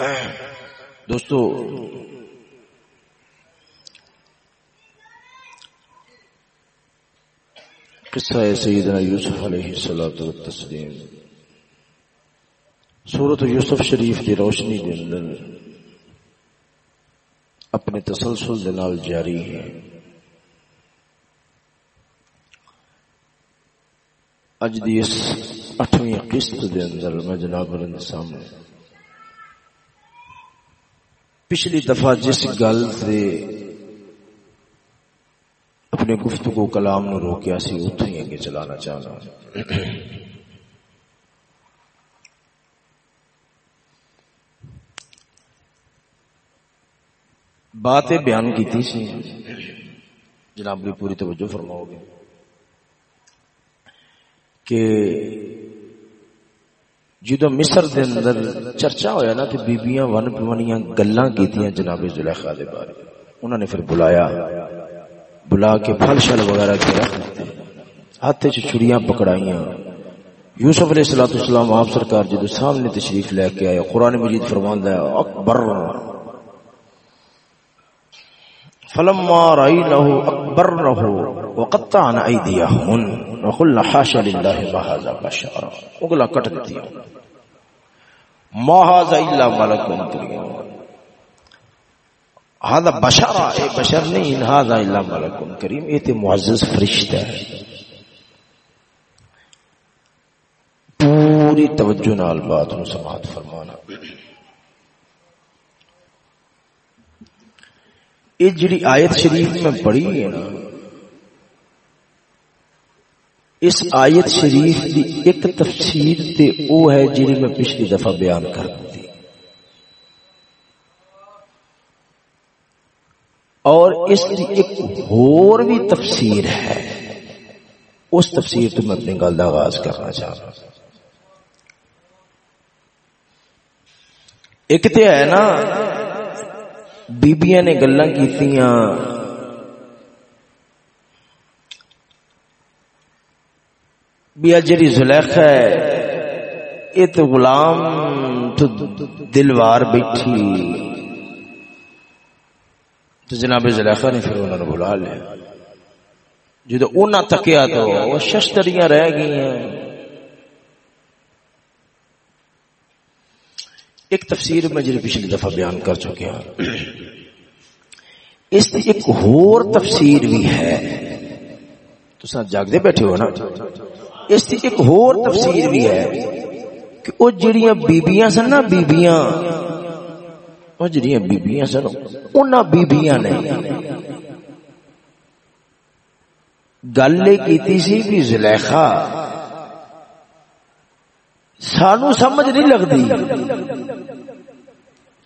دوستو، قصہ سیدنا یوسف علیہ الصلوۃ والتسلیم۔ سورۃ یوسف شریف دی روشنی دے اندر اپنے تسلسل دے جاری ہے۔ اج دی اس اٹھویں قسط دے اندر میں جناب سامنے۔ پچھلی دفعہ جس گل سے اپنے گفتگو کلام نو روکیا سی اتو ہی اگے چلانا چاہنا۔ باتیں بیان کی سی۔ جناب بھی پوری توجہ فرماؤ گے کہ جدو مصر دے اندر چرچا ہویا نا تو بیبیاں ون پونیاں گلاں کیتیاں جناب زلیخا دے بارے۔ انہوں نے پھر بلایا۔ بلا کے پھل شل وغیرہ کے رکھ دیتے۔ ہاتھ چ چھڑیاں پکڑائیاں۔ یوسف علیہ الصلوۃ والسلام آپ سرکار جدو سامنے تشریف لے کے آئے، قرآن مجید فرماندا ہے، اکبر فلما رأينه أكبرنه وقطعنا أيديهن وقلنا حاشا لله ما هذا بشرا. وقلنا کٹ دیتی ما هذا إلا ملك كريم هذا بشر اے بشر نہیں، هذا إلا ملك کریم. یہ تے معزز فرشتہ. ہے پوری توجہ نال بات نو سماعت فرمانا. یہ جڑی آیت شریف میں پڑھی ہے نا اس آیت شریف کی ایک تفسیر تے او ہے جڑی میں پچھلی دفعہ بیان کر دی اور اس کی ایک اور بھی تفسیر ہے۔ اس تفسیر تو میں اپنی گل کا آغاز کرنا چاہ رہا ایک تو ہے نا، بیبیاں نے گلا کیتیاں بھی جی زلیخ ہے یہ تو غلام تو دلوار بیٹھی۔ تو جناب زلیخا نے پھر انہوں نے بلا لیا۔ جدو انہیں تکیا تو وہ شستریاں رہ گئی ہیں۔ ایک تفسیر میں جی پچھلی دفعہ بیان کر چکے ہیں اس کی ایک اور تفسیر بھی ہے۔ تو ساتھ جاگتے بیٹھے ہو نا؟ اس کی ایک اور تفسیر بھی ہے کہ وہ جڑیاں بیبیاں سن نا بیبیاں وہ جڑیاں بیبیاں سن انہاں بیبیاں نے۔ گل یہ کی سی بھی زلیخا۔ سانو سمجھ نہیں لگتی۔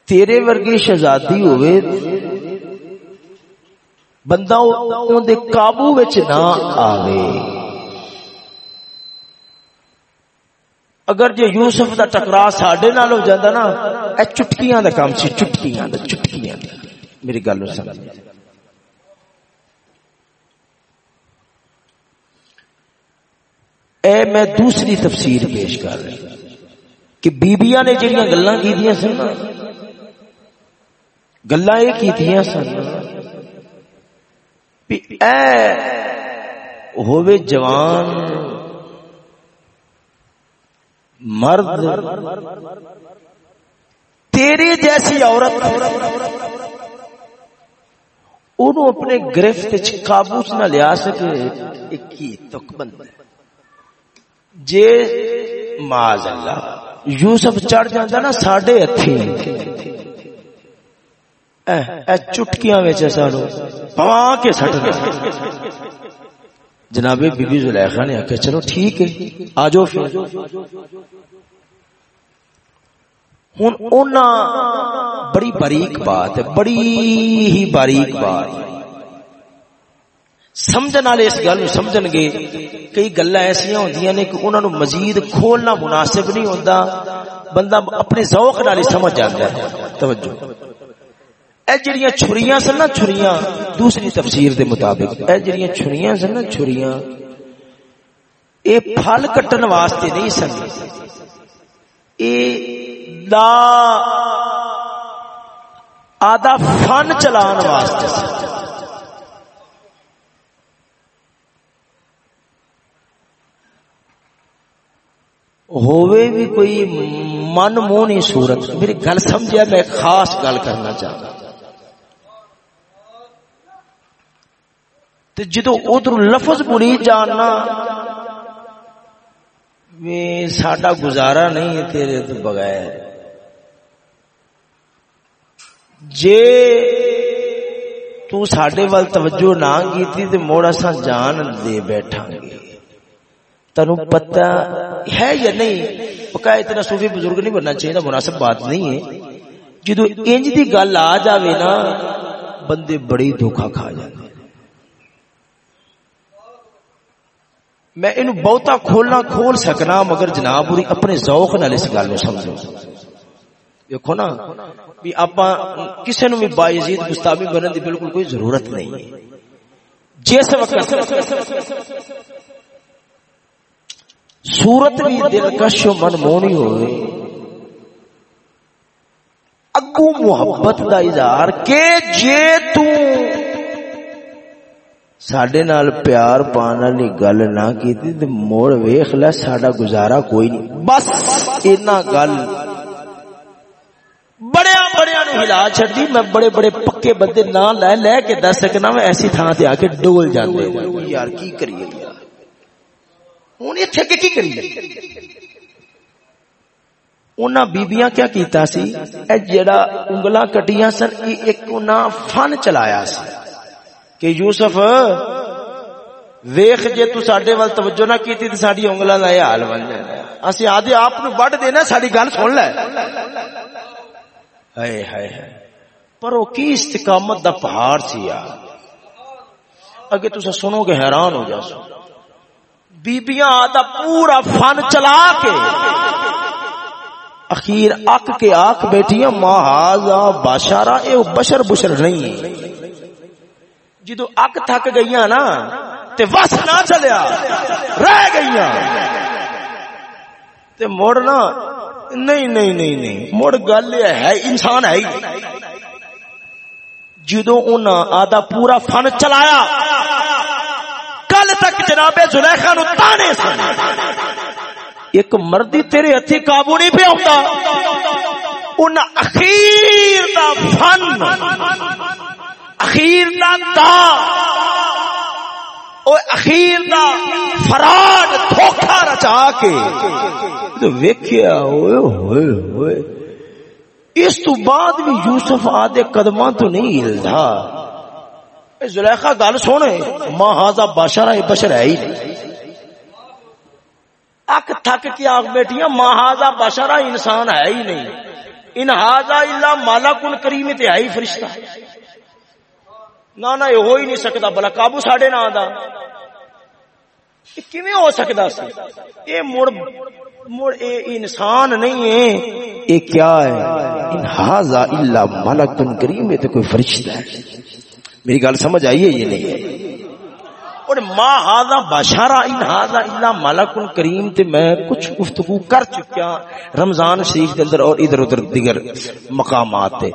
تیرے ورگی شہزادی ہوئے بندہ دے قابو وچ نہ آوے۔ اگر جے یوسف دا ٹکرا ساڈے نال ہو جاندا نا، اے چٹکیاں دا کام سی، چٹکیاں دا چٹکیاں دا۔ میری گل سمجھ۔ اے میں دوسری تفسیر پیش کر رہا کہ بیبیاں نے جڑیاں گلاں کیتیاں سن۔ گلاں یہ کیتیاں سن بھی اے ہووے جوان مرد تیری جیسی عورت انہوں اپنے گرفت قابو نہ لیا سکے، ایک ہی تک بند جے معاذ اللہ، یوسف چڑھ جاتا نا ساڈے ہتھی۔ اے چٹکیاں وچ سانو پوا کے سٹ جناب بی بی زلیخا نے آخیا چلو ٹھیک ہے آ جاؤ پھر۔ ہوں اونا بڑی باریک بات ہے، بڑی ہی باریک بات۔ سمجھن والے اس گل سمجھن گے، کئی گلا ایسا ہوندیاں نے کہ انہوں نے مزید کھولنا مناسب نہیں ہوتا بندہ اپنے ذوق نال سمجھ جاتا ہے۔ توجہ۔ اے جڑیاں چھریاں سن نا چھریاں، دوسری تفسیر دے مطابق، اے جڑیاں چھریاں سن نا چھریاں، اے پھل کٹن واسطے نہیں سن۔ اے دا آدھا فن چلان واسطے ہووے بھی کوئی من مونی صورت۔ میری گل سمجھا میں خاص گل کرنا چاہتا جدو ادھر لفظ بری جاننا ساڈا گزارا نہیں تیرے تو بغیر۔ جے تو ساڈے وال توجہ نہ کیتی تے موڑ اساں جان دے بیٹھاں گے۔ تنو پتہ ہے یا نہیں؟ پکا اتنا صوفی بزرگ نہیں بننا چاہیے مناسب بات نہیں ہے۔ جدو انج دی گل آ جاوے نا، بندے بڑی دھوکا کھا جاندے۔ میں ان بہتا کھولنا کھول سکنا، مگر جناب پوری اپنے ذوق نال اس گل نو سمجھو۔ دیکھو نا، بھی آپ کسی نو بھی با یزید گستاوی بننے دی بالکل کوئی ضرورت نہیں۔ ہے جس وقت صورت بھی دلکش و منمونی ہوئے اگو محبت دا اظہار کہ جے تو سڈے نال پیار پان والی گل نہ کیتی تے موڑ ویکھ لے ساڈا گزارا کوئی نہیں بس اینا گل بڑے بڑے نو ہلا چھڈی میں بڑے بڑے پکے بندے نہ لے لے کے دس سکنا میں ایسی تھان تے آ کے ڈول جاندے یار کی کریے ہن ایتھے کی کریے انہاں بیبییاں کیا کیتا سی اے جڑا انگلاں کٹیاں سن ایک انہاں فن چلایا سی کہ یوسف، ویخ جے تو ساڈے وال توجہ نہ کیتی تے ساڈی انگلاں دا حال بن جانا اسی آدھے آپ نو بڑھ دینا ساڈی گل سن لے۔ ہائے ہائے پر وہ کی استقامت دا پہاڑ سی یار۔ اگے تسا سنو گے حیران ہو جاسو بیبیاں آدھا پورا فن چلا کے، اخیر اک کے آک بیٹیاں ماہازا باشارہ اے بشر بشر نہیں ہے۔ جدو اک تھک گئی نا، تے وس نہ چلیا، رہ گئی تے مڑ نا، نہیں نہیں نہیں نہیں، مڑ گل ہے، انسان ہے جدو ان آدھا پورا فن چلایا، کل تک جناب زلیخا نو تانے سن۔ ایک مردی تیرے ہتھی قابو نہیں پہ ہوتا ان اخیر دا فن۔ اخیر دا دا. او اخیر دا فراڈ دھوکا رچا کے. تو ویکھیا ہوئے ہوئے ہوئے. اس تو بعد بھی یوسف آدھے قدماں تو نہیں ہلدا زلیخا، گل سونے، ماں ہاضا باشارہ بشر ہے ہی نہیں. اک تھک کے آگ بیٹیاں ماں ہاضا بشرا انسان ہے ہی نہیں. ان ہاضا اللہ مالا کن کریم تے ہے ہی فرشتہ. نہ نہ یہ ہو ہی نہیں سکتا بلا قابو ساڈے نہ دا۔ کیویں ہو سکتا سی؟ اے مڑ مڑ، اے انسان نہیں ہے۔ اے کیا ہے؟ ان ہاذا الا ملک کریم ہے تو کوئی فرشتہ ہے۔ میری گل سمجھ آئی ہے یہ نہیں؟ ہے اور ما ہاضا بشارا، ان ہاضا الا ملک کریم، تے میں کچھ گفتگو کر چکیا رمضان شریف دے اندر اور ادھر ادھر دیگر مقامات تے۔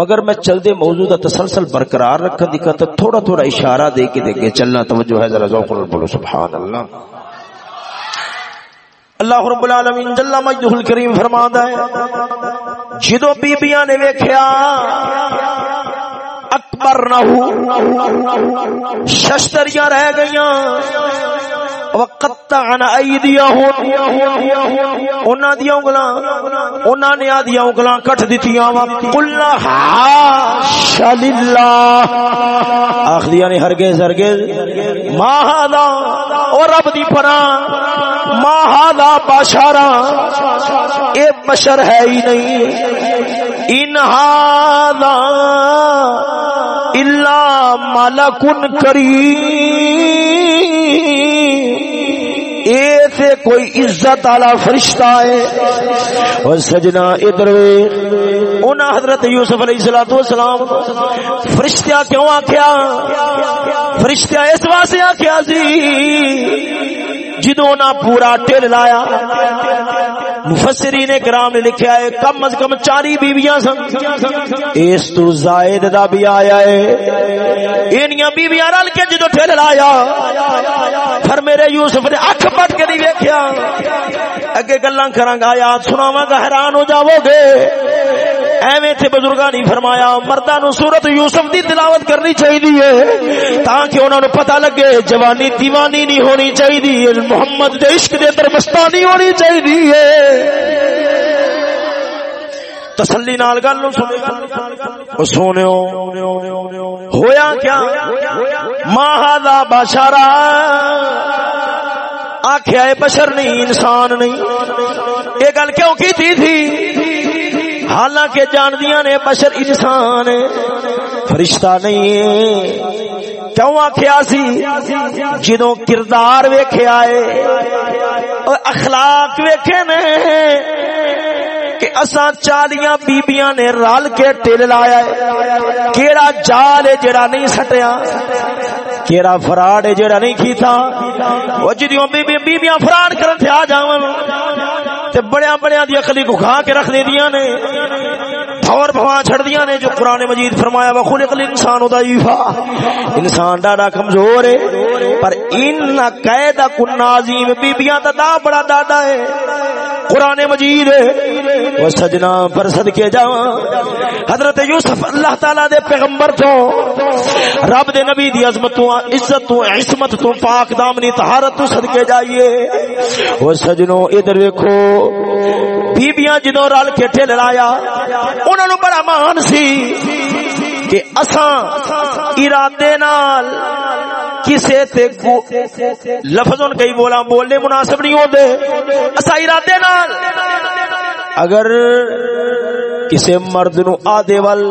مگر میں چل دے موضوع دا تسلسل برقرار رکھن دی کہتا تھوڑا تھوڑا اشارہ دے کے دے کے چلنا توجہ ہے، ذرا ذوق بولو سبحان اللہ اللہ رب العالمین جل مجدہ الکریم فرماتا ہے، جدو بیبیاں نے ویکھیا اکبر نہ ہو شستریاں رہ گئیاں۔ وقتعن انہاں دی انگلاں انہاں نے انگلاں کٹ دتیاں وا۔ قلنا حاش للہ۔ آخدیاں نے یعنی ہرگز ہرگز۔ ما او رب دی پناہ۔ ما ھذا بشرا؟ اے بشر ہے ہی نہیں۔ ان ھذا الا ملک کریم۔ سے کوئی عزت والا فرشتہ ہے۔ اور سجنا ادھر انہاں حضرت یوسف علیہ الصلوۃ والسلام فرشتہ کیوں آکھیا؟ فرشتہ اس واسطے آکھیا سی جدوں نہ پورا ٹل لایا۔ مفسرین کرام نے لکھا ہے، کم از کم چاری بیویاں سن۔ اس تو زائد دا بھی آیا ہے۔ اینیاں بیویاں رل کے جدو ٹھل لایا۔ پھر میرے یوسف نے اکھ پٹ کے نہیں ویکھیا۔ اگے گلاں کراں گا، یاد سناواں گا، حیران ہو جاؤ گے۔ ایویں تھے بزرگاں نہیں فرمایا مرداں نو سورت یوسف دی تلاوت کرنی چاہیے تاکہ انہاں نو پتہ لگے جوانی دیوانی نہیں ہونی چاہیے محمد دے عشق دے اندر مستانی ہونی چاہیے تسلی نال گل نو سنے سونےو ہویا کیا؟ ماہ دا بشرا۔ آخیا بشر نہیں، انسان نہیں۔ یہ گل کیوں کی تھی؟ حالانکہ جاندیاں نے بشر انسان فرشتہ نہیں ہے۔ کیوں آخیا سی؟ جدو کردار ویخیا ہے اخلاق ویخے نے۔ کہ اساں چالیاں بیبیاں نے رل کے ٹل لایا ہے۔ کیڑا جال ہے جڑا نہیں سٹیا۔ کیڑا فراڈ ہے جڑا نہیں کیتا۔ او جدیوں بیبی بیبیاں فراڈ کرن تے آ جاون تے بڑیاں بڑیاں دی عقلی کو کھا کے رکھ دیندیاں نے۔ اور بھواں چھڑ دیاں نے جو قرآن مجید فرمایا وہ خلق الانسان ضعیفا انسان ڈاڈا کمزور ہے، پر ان قید کن عظیم بیبییاں دا دا بڑا ڈاڈا ہے۔ قرآن مجید وہ سجنا پر صدقے جاواں۔ حضرت یوسف اللہ تعالی دے پیغمبر تو، رب دے نبی دی عظمت تو عزت تو عصمت تو پاک دامنی طہارت تو صدقے جائیے۔ وہ سجنوں ادھر دیکھو بیبیاں جدوں رل کے ٹھل لایا انہوں نے بڑا مان سی کہ اساں ارادے نال کسے تے لفظ ان کئی بولا بولنے مناسب نہیں ہوتے اساں ارادے نال اگر کسی مرد نو آدھے وال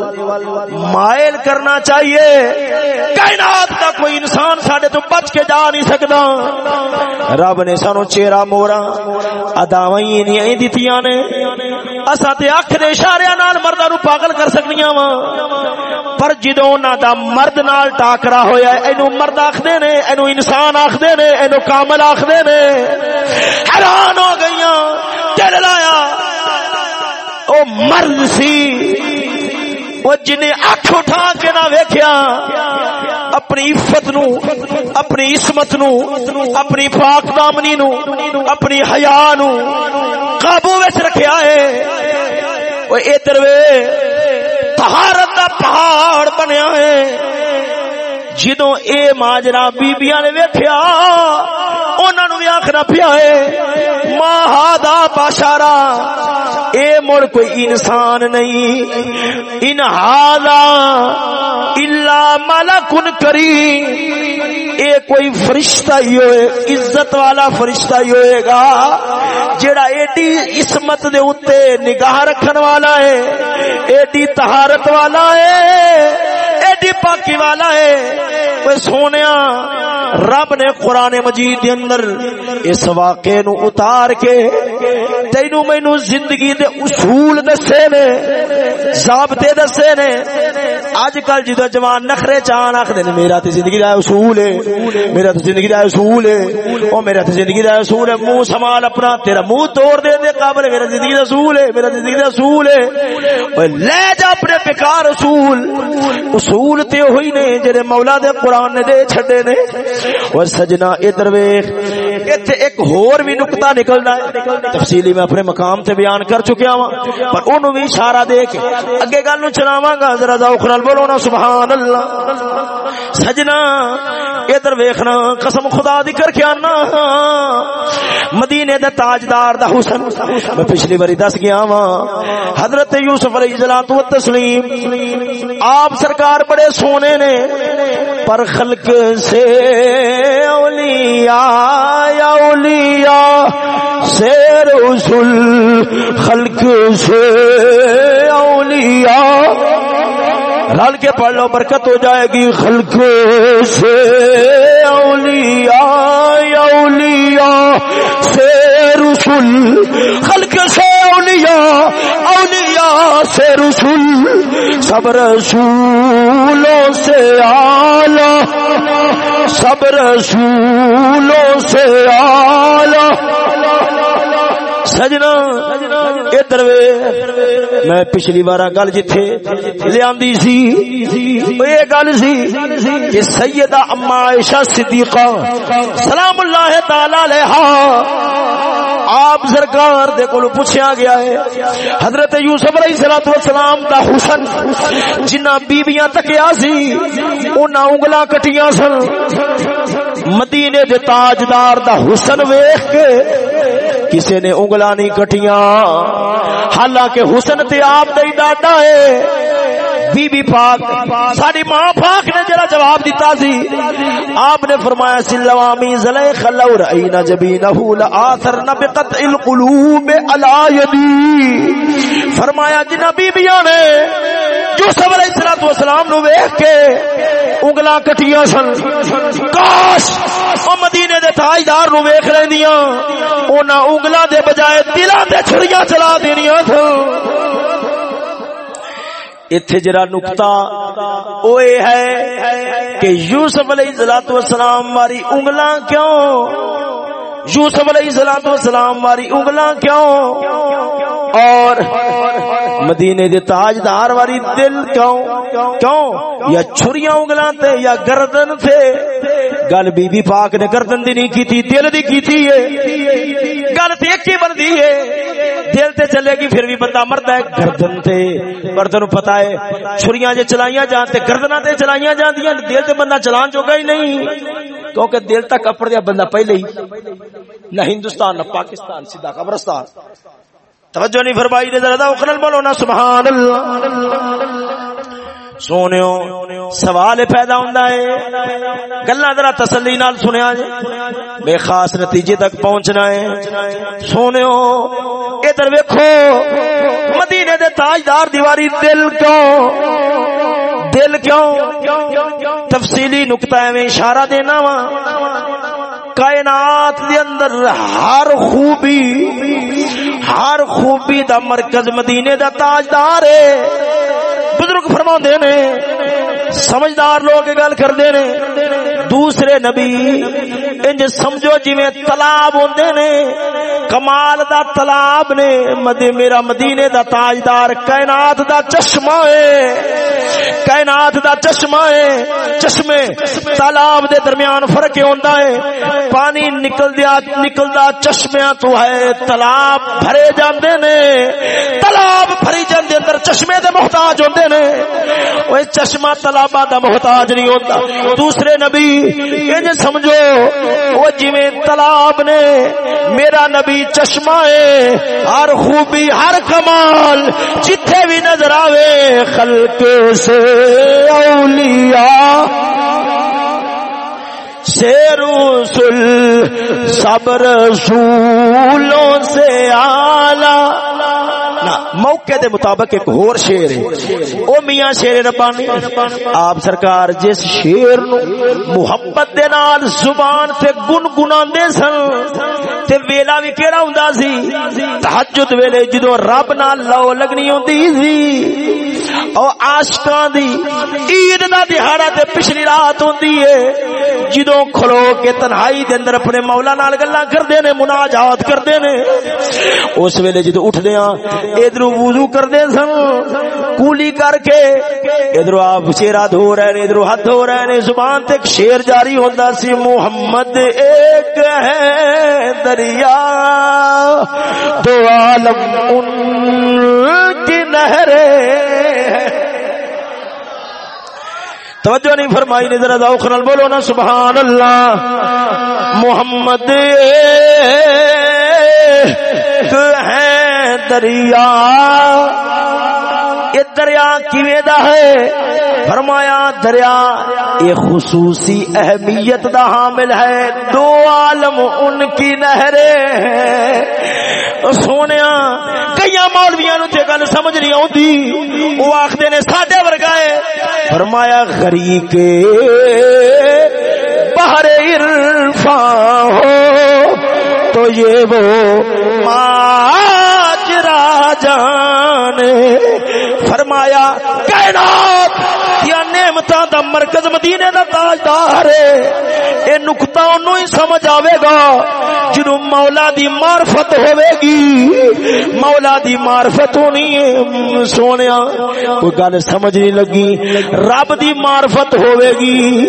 مائل کرنا چاہیے۔ کائنات کا کوئی انسان ساڈے تو بچ کے جا نہیں سکتا رب نے سانو چہرہ مورا اداواں ہی نہیں دتیاں نے۔ اسا تے اکھ دے اشارے نال مردا نو پاگل کر سکنیاں وا پر جدوں انہاں دا مرد نال ٹاکرا ہویا اینو مرد آکھدے نے، اینو انسان آکھدے نے، اینو کامل آکھدے نے۔ حیران ہو گئیاں، دل لایا۔ او مرد سی وہ جنہیں اکھ اٹھا کے نہ ویکھیا، اپنی عفت نو، اپنی عصمت نو، اپنی پاک دامنی نو، اپنی حیا نو قابو وچ رکھیا ہے۔ او ادھر وے، طہارت دا پہاڑ بنیا ہے۔ جدوں اے ماجرا بیبییاں نے ویکھیا انہاں پیا ہے۔ ما ہادا اے مڑ کوئی انسان نہیں۔ ان ہادا الا ملک کریم۔ اے کوئی فرشتہ ہی ہوئے، عزت والا فرشتہ ہی ہوئے گا۔ جڑا ایڈی عصمت دے اوتے نگاہ رکھن والا ہے، ایڈی طہارت والا ہے، ایڈی پاکی والا ہے۔ وہ سونیا، رب نے قرآن مجید دے اندر اس واقعے نو اتار کے تینو مینو زندگی دے اصول دسے نے، ضابطے دسے نے۔ اج کل جدو جوان نخرے چان آخر میرا تے زندگی دا اصول ہے، میرا تے زندگی دا اصول ہے۔ او میرا تے زندگی دا اصول ہے، منہ سنبھال اپنا، تیرا منہ توڑ دے دے قابل، میرا زندگی دا اصول ہے، میرا زندگی دا اصول ہے۔ اوے لے جا اپنے بیکار اصول۔ اصول تے ہوئی نے، جڑے مولا دے قرآن نے دے چھڈے نے۔ اور سجنا ادھر ویکھ ایتھے ایک ہور بھی نقطہ نکلدا ہے۔ تفصیلی میں اپنے مقام تے بیان کر چکیا ہوں پر اونوں بھی اشارہ دے کے اگے گل نو چلاواں گا۔ ذرا ذوق نال بولو نا سبحان اللہ سجنا، ادھر ویکھنا، قسم خدا دی کر کے آنا۔ مدینے دا تاجدار دا حسن میں پچھلی باری دس گیا وا حضرت یوسف علیہ الصلوۃ والتسلیم، آپ سرکار بڑے سونے نے، پر خلق سے اولیاء اولیاء سے رسول خلق سے اولیاء۔ رل کے پڑھ لو، برکت ہو جائے گی خلق سے اولیاء اولیاء سے رسول خلق سے۔ اولیاء اولیاء سے رسول، سب رسولوں سے آلہ سب رسولوں سے آلہ سجنا، ادھر میں پچھلی بار گل جتھے لیا سی یہ گل سی کہ سیدہ اما عائشہ صدیقہ، سلام اللہ تعالی علیہ آپ سرکار دے کول پوچھا گیا ہے۔ حضرت یوسف علیہ الصلوۃ والسلام دا حسن جنہ بیبییاں تکیا سی، انہاں انگلاں کٹیاں سن۔ مدینے دے تاجدار دا حسن ویکھ کے کسے نے انگلاں نہیں کٹیاں۔ حالانکہ حسن تے آپ دا ہی ڈاڈا ہے۔ بی بی پاک ساری ماں پاک نے جرا جواب دیتا سی، آپ نے فرمایا سلوامی زلیخ لو رأینا جبینہو لآثرنا بقطع القلوب علا یدی۔ فرمایا جنہ بی بیاں نے جو سب علیہ السلام نو ویخ کے انگلاں کٹیاں سن۔ کاش او مدینے دے تاجدار نو ویخ لیندیاں انہاں انگلاں دے بجائے دلاں دے چھڑیاں چلا دینیاں تھا اتھے جرا نکتا اوے ہے کہ یوسف علیہ السلام ماری انگلاں کیوں؟ یوسف علیہ الصلوۃ والسلام، ماری انگلاں کیوں؟ اور مدینے دے تاجدار واری دل کیوں؟ کیوں؟ یا چھریاں انگلاں تے یا گردن تے؟ گل بی بی پاک نے گردن دی نہیں کیتی، دل دی کیتی ہے۔ گل تے ایک ہی بندی ہے۔ دل تے چلے گی، پھر بھی بندہ مردا ہے گردن تے۔ مرد نو پتہ ہے، چھریاں جے چلائیاں جان تے گردناں تے چلائیاں جاندیاں، دل تے بندہ چلان جوگا ہی نہیں۔ کیونکہ دل تک اپڑ دیا بندہ پہلے ہی۔ نہ ہندوستان، نہ پاکستان، سیدھا قبرستان۔ توجہ نہیں فرمائی نے ذرا اخرل بولو نا، سبحان اللہ۔ سونےو سوال پیدا ہوندا ہے۔ گلاں ذرا تسلی نال سنیا جے۔ بے خاص نتیجے تک پہنچنا ہے۔ سونےو ادھر ویکھو۔ مدینے دے تاجدار دیواری، دل کیوں؟ دل کیوں؟ تفصیلی نقطہ میں اشارہ دینا وا۔ کائنات دے اندر ہر خوبی ہر خوبی دا مرکز مدینے دا تاجدار ہے۔ بزرگ فرما نے، سمجھدار لوگ گل کرتے ہیں دوسرے نبی، انج سمجھو جی میں تلاب ہوندے نے، کمال دا تلاب نے، مدی، میرا مدینے دا تاجدار کائنات دا چشمہ ہے۔ کائنات دا چشمہ ہے۔ چشمے تالاب دے درمیان فرق ہوندا ہے۔ پانی نکل دیا، نکلدا چشمیاں تو ہے، تالاب بھرے جاندے نے۔ تالاب بھری جاندے اندر چشمے دے محتاج ہوندے نے۔ اوے چشمہ تالابا دا محتاج نہیں ہوندا۔ دوسرے نبی انج سمجھو او جویں تالاب نے میرا نبی چشمہ ہے، ہر خوبی، ہر کمال جتھے بھی نظر آوے، خلق سے اولیاء، سے رسول، سب رسولوں سے آلہ موقع دے مطابق ایک اور شیر ہے۔ او میاں شیر ربانی، آپ سرکار جس شیر نو محبت دے نال زبان تے گنگناندے سن، تے ویلا بھی کیڑا ہوندا سی؟ تہجد ویلے جدوں رب نال لو لگنی ہوندی سی، او عاشقاں دی عید دا دہاڑا تے پچھلی رات ہوندی ہے۔ جدوں کھلو کے تنہائی دے اندر اپنے مولا نال گلاں کردے نے، مناجات کردے نے، اس ویلے جدوں اٹھدے ہاں ادھر ادھر وضو کرتے سن، کولی کر کے ادھر آپ چہرہ دھو رہے ادھر ہاتھ دھو رہے نے زبان تک شیر جاری ہوتا سی، محمد ایک ہے دریا۔ دو عالم ان کی نہرے توجہ نہیں فرمائی نے ذرا ذوق نال بولو نا، سبحان اللہ۔ محمد ہے۔ دریا۔ یہ دریا کیویں دا ہے؟ فرمایا، دریا یہ خصوصی اہمیت دا حامل ہے۔ دو عالم ان کی نہریں ہیں۔ سونے کئی مولویاں نو تے گل سمجھ نہیں آتی وہ آخر نے، ساڈے ورگا ہے۔ فرمایا، غریق بہر عرفاں ہو۔ تو یہ وہ ماجرا جانے۔ فرمایا کہنا دا مرکز مدینے دا تاجدار ہے۔ اے نقطہ انہوں ہی سمجھ آوے گا۔ جنہوں مولا دی معرفت ہوے گی۔ مولا دی معرفت ہونی ہے۔ سونیا، کوئی گل سمجھ نہیں لگی۔ رب دی معرفت ہوے گی۔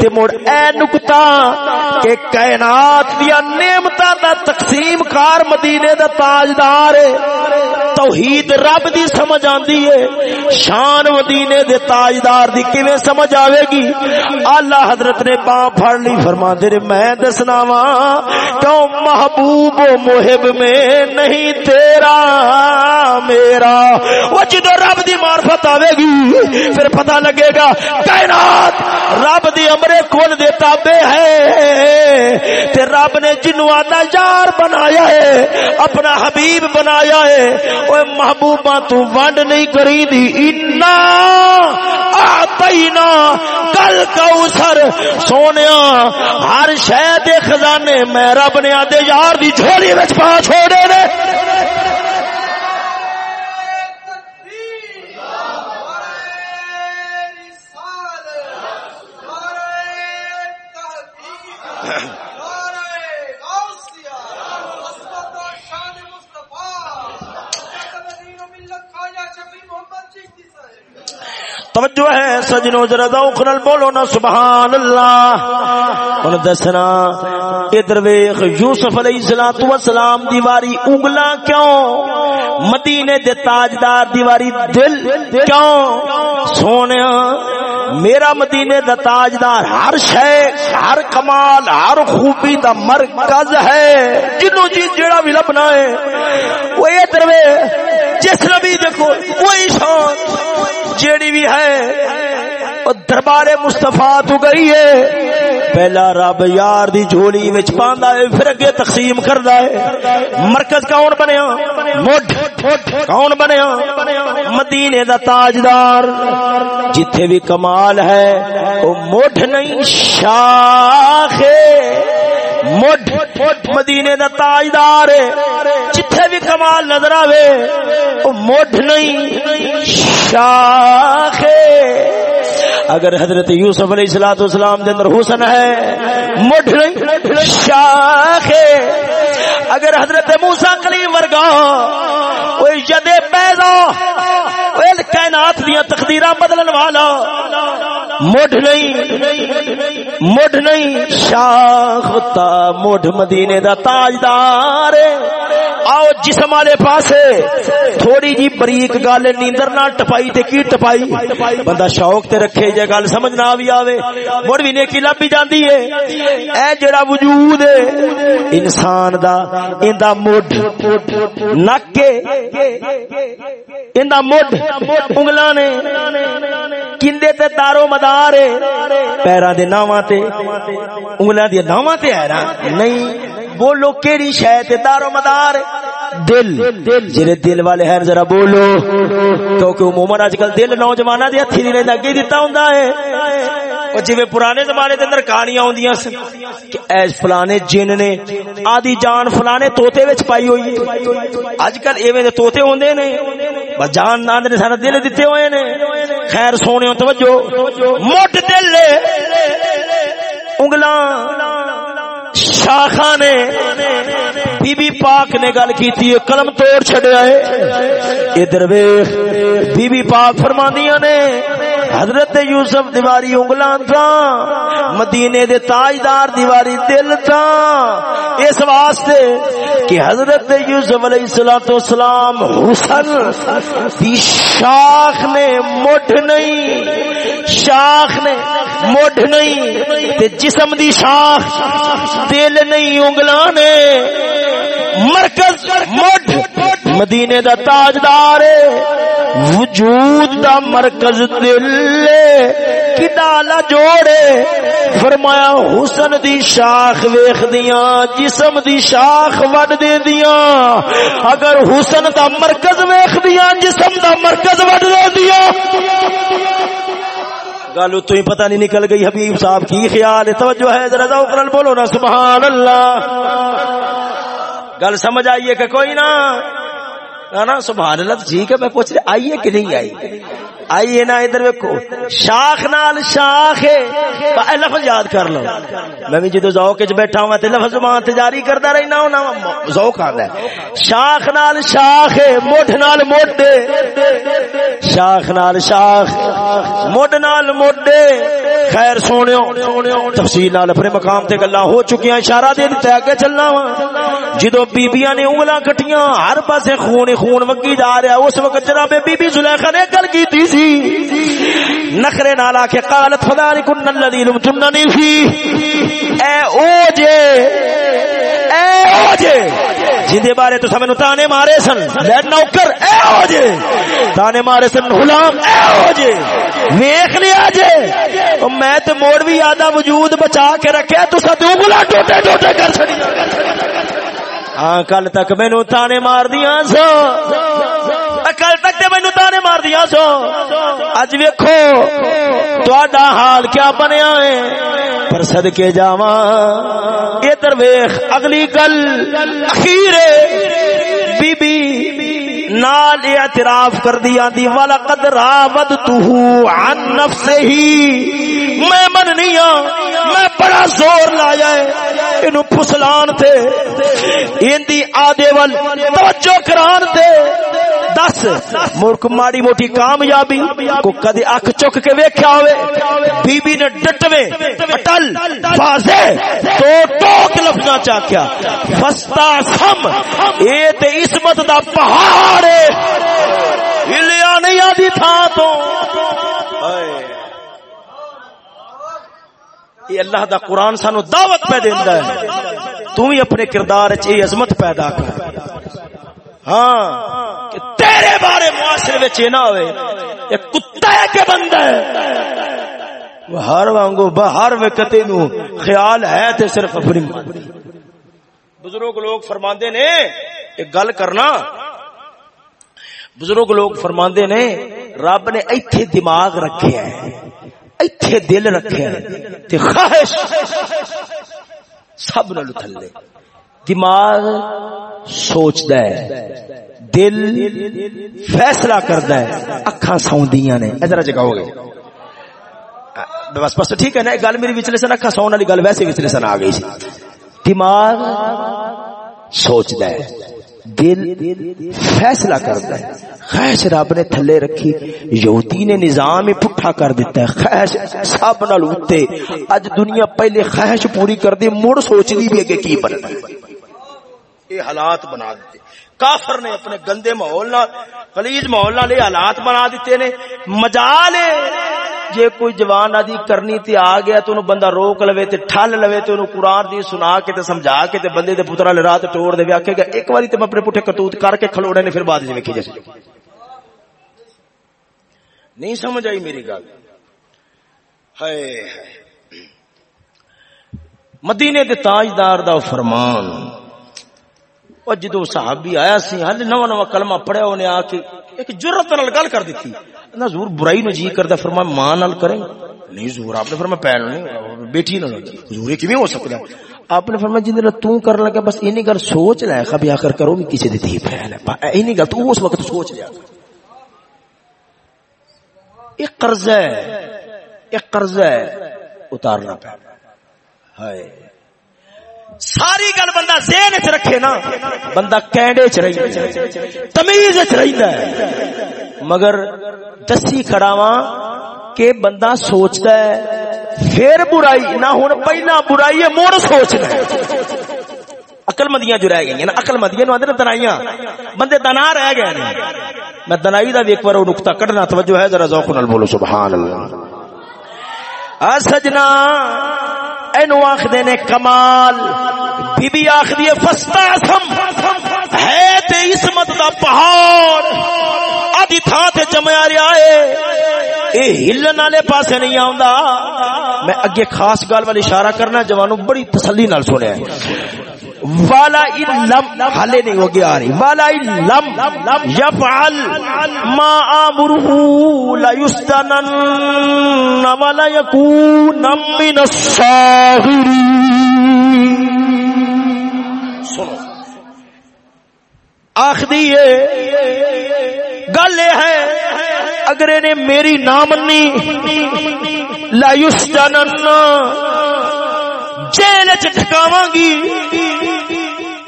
تے مڑ اے نقطہ کہ کائنات دیا نعمتاں دا تقسیم کار مدینے دا تاجدار ہے۔ توحید رب دی سمجھ آندی ہے۔ شان مدینے دے تاجدار دی کیویں سمجھ سمجھ آوے گی۔ اللہ حضرت نے پا پھڑ لی فرما دے میں دسنا وا کیوں محبوب و محب میں نہیں تیرا، میرا۔ وہ جدو رب دی معرفت آوے گی، پھر پتہ لگے گا، کائنات رب دی امرے کول دے تابع ہے۔ تے رب نے جنوں آدھا یار بنایا ہے، اپنا حبیب بنایا ہے۔ اوے محبوبہ تو ونڈ نہیں کری دی، انا آتینا کل کوثر، سونیا، ہر شے دے خزانے میں رب نے آدھے یار دی جھولی وچ پا چھوڑے نے توجہ ہے، سجنو ذرا ذوق نال بولو نا سبحان اللہ ہن دسنا ادھر ویکھ یوسف علیہ الصلوۃ والسلام دیواری انگلاں کیوں؟ مدینے دے تاجدار دیواری دل کیوں؟ سونیا میرا مدینے دا تاجدار ہر شے، ہر کمال، ہر خوبی دا مرکز ہے۔ جنوں جی جیڑا بھی لبنا ہے، وہ یہ دروے، جس نبی دیکھو وہی شان جیڑی بھی ہے۔ دربار مصطفیٰ تو گئی ہے۔ پہلا رب یار دی جھولی وچ پاندا ہے، پھر اگے تقسیم کردا ہے۔ مرکز کون بنیا؟ مڈ کون بنیا؟ مدینے دا تاجدار۔ جتھے بھی کمال ہے، او مڈ نہیں، شاخ مڈ مدینے دا تاجدار جتھے بھی کمال نظر آوے، او مڈ نہیں، شاخ اگر حضرت یوسف علیہ الصلوۃ والسلام دے اندر حسن ہے نہیں شاخ اگر حضرت موسا کلیم ورگا کوئی ید پیدا کائنات دیا تقدیراں بدلن والا مڈ نہیں مڈ نہیں، شاخ تا مڈ مدینے دا تاجدار آؤ جسم والے پاسے، تھوڑی جی بریک گل، نیندر نہ ٹپائی تے کی ٹپائی بندہ شوق تے رکھے جے گل سمجھ نہ بھی آوے۔ مڑ بھی نیکی لب بھی جاندی ہے۔ اے جڑا وجود ہے، انسان دا ایندا مڈ نکے ایندا مڈ انگلاں نے۔ کندے تے دارو مدار پیراں دے ناواں تے انگلاں دی ناواں تے ہے نا نہیں، بولو کیڑی شے تے دارو مدار دل، جڑے دل والے ہیں، ذرا بولو۔ کیونکہ عموماً اج کل دل نوجواناں دے ہتھی نہیں اگے دتا ہوندا ہے۔ او جویں پرانے زمانے دے اندر کہانیاں ہوندیاں سن کہ اے فلانے جن نے آدی جان فلانے توتے وچ پائی ہوئی ہے۔ اج کل ایویں دے توتے ہوندے نے۔ بس جان ناند نے سارا دل دتے ہوئے نے۔ خیر سونے توجہ۔ موٹ دل انگلاں۔ شاخا نے بی بی پاک نے گل کی قلم توڑ چڈیا ہے۔ ادھر بی بی پاک فرماندیاں نے۔ حضرت یوسف دیواری انگلاں تھا، مدینے دے تاجدار دیواری دل تھا۔ اس واسطے کہ حضرت یوسف علیہ الصلوۃ والسلام حسن دی شاخ نے مٹھ نہیں، شاخ نے مٹھ نہیں، تے جسم دی شاخ، دل نہیں انگلا نے۔ مرکز مٹھ، مدینے دا تاجدار وجود دا مرکز دل کی ڈالا جوڑے فرمایا، حسن دی شاخ ویخ دیاں، جسم دی شاخ وڈ دے دیاں۔ اگر حسن دا مرکز ویخ دیاں، جسم دا مرکز وڈ دے دیاں۔ گل تو ہی پتہ نہیں نکل گئی۔ حبیب صاحب، کی خیال ہے؟ توجہ ہے، ذرا ذوق بولو نا، سبحان اللہ۔ گل سمجھ آئیے کہ کوئی نہ؟ نا سبحان اللہ ٹھیک ہے، میں پوچھ رہا آئیے کہ نہیں آئی؟ آئیے نا ادھر ویکو شاخ نال شاخ لفظ یاد کر لو۔ میں بھی جدو ذوق وچ بیٹھا ہوں تے لفظ زبان تے جاری کردا رہنا ہوں ذوق آندا ہے۔ شاخ نال شاخ ہے، مٹھ نال مٹھ۔ شاخ نال شاخ مڈ نال مڈ خیر سونیو تفصیل نال اپنے مقام تے گلاں ہو چکیاں، اشارہ دے دتا اگے چلنا وا۔ جدو بیبییاں نے انگلاں کٹیاں، ہر پاسے خون خون وگی جا رہا اس وقت جناب بی بی زلیخا نے گل کیتی سی. نخرے نال آ کے قالت فذلکن الذی لمتننی فی. اے او جے اے او جے جندے بارے تو سمجھو تانے مارے سن. لے نوکر، اے او جے تانے مارے سن غلام، اے او جے ویکھ لیا جے. او میں تے موڑ بھی آدھا وجود بچا کے رکھیا، تو سدو گلا ٹوٹے ٹوٹے کر چھڑی ہاں کل تک مینو تانے مار دیا سو دیا سو؟ اج ویکو تا حال کیا بنیا ہے؟ پر سد کے جا ادھر ویخ اگلی گل اخیر بی بی نال اعتراف کر دیا دی والا قد راود تو عن نفسه۔ میں من نہیں ہوں میں بڑا زور لایا ہے۔ اینو پھسلان تے۔ ایندی آدے ول توجہ کران تے۔ دس ملک ماڑی موٹی کامیابی کو کدی اک چک کے ویکھیا ہوئے۔ بی بی نے ڈٹوے، اٹل، واضح تو ٹوک لفظاں چاکیا فستا سم اے تے عصمت دا پہاڑ ہے۔ ہلیا نہیں آدھی تھا تو یہ اللہ دا قرآن سانو دعوت پہ دیندا ہے۔ تو ہی اپنے کردار وچ عظمت پیدا کر۔ ہاں کہ تیرے بارے معاشرے وچ نہ ہوئے یہ کتا ہے کہ بندہ ہے۔ ہر وانگو ہر وقت نو خیال ہے تے صرف اپنی بزرگ لوگ فرماندے نے، ایک گل کرنا۔ بزرگ لوگ فرماندے نے، رب نے ایتھے دماغ رکھے ہے ایتھے دل رکھے ہے تے خواہش سب نال تھلے۔ دماغ سوچدا ہے، دل فیصلہ کردا ہے، اکھاں سوندیاں نے۔ ادھر جگاؤ گے بس بس ٹھیک ہے نا گل میری وچلے سن، اکھاں سون والی گل ویسے وچلے سن آ گئی سی۔ دماغ سوچدا ہے۔ دل فیصلہ کرتا ہے۔ خیش رب نے تھلے رکھی۔ یہودی نے نظام ہی پٹھا کر دیتا ہے۔ خیش سب نال اوتے۔ اج دنیا پہلے خیش پوری کر دی مڑ سوچ دی بھی کہ کی بننا یہ حالات بنا دیتے۔ کافر نے اپنے گندے ماحول نال خلیج ماحول نال حالات بنا دیتے نے۔ مجال جے کوئی جوان آدھی کرنی تے آ گیا تو انہوں بندہ روک لوے تے ٹھل لوے تے انہوں قرآن دی سنا کے تے سمجھا کے تے بندے دے پترا لے رات ٹوڑ دے آکھے گا، ایک واری تے میں اپنے پٹھے کرتوت کر کے کھلوڑے نے پھر بعد جی ویکھی جیسے نہیں سمجھ آئی میری گل۔ ہائے۔ مدینے دے تاجدار دا فرمان۔ اور جدو صحابی آیا سی ہاں، ہل نو نو کلمہ پڑھیا، انہیں آ کے ایک جرت نال گل کر دیتی نہ زور برائی نو جی کرتا فرما ماں نال کریں۔ نہیں، زور، آپ نے فرما پین نہیں بیٹی نال زور، یہ کیویں ہو سکتا ہے آپ نے فرمایا جن تو کر لگا، بس اینی گل سوچ لے کبھی آ کر کرو بھی کسی دی تھی پھیل ہے۔ اینی گل تو اس وقت سوچ لیا۔ ایک قرض ہے، ایک قرض ہے، اتارنا پہ ہائے۔ ساری گل بندہ ذہن چ رکھے نا، بندہ کینڈے چ رہی، تمیز چ رہتا ہے۔ مگر دسی کھڑاوا کہ بندہ سوچتا ہے، پھر برائی، نہ ہوں پہلا برائی ہے، مڑ سوچنا اقل مندیاں جو رہ گئی ہیں نا اقل مندیاں نو اندر دنائیاں۔ بندے دنا رہ گئے میں دنائی دا ایک بار او نقطہ کڈنا، توجہ ہے، ذرا ذوق نال بولو سبحان اللہ سجنا، اینو آخدے نے، کمال۔ بی بی آخدی فستا سم۔ ہے تے اسمت دا پہاڑ۔ آدھی تھا تے جمعہ رہا ہے۔ اے ہلن والے پاسے نہیں آوندا۔ میں اگے خاص گل والی اشارہ کرنا جوانوں بڑی تسلی نال سنیا ہے۔ والا لم حالے نہیں ہو گیا رہی۔ والا لم یفعل ما امره لا یستنن ولا یکون من الصاغرین۔ سنو۔ آخری گل یہ ہے، اگر نے میری نہ منی لایوس جانن جیل چ ٹھکاواں گی۔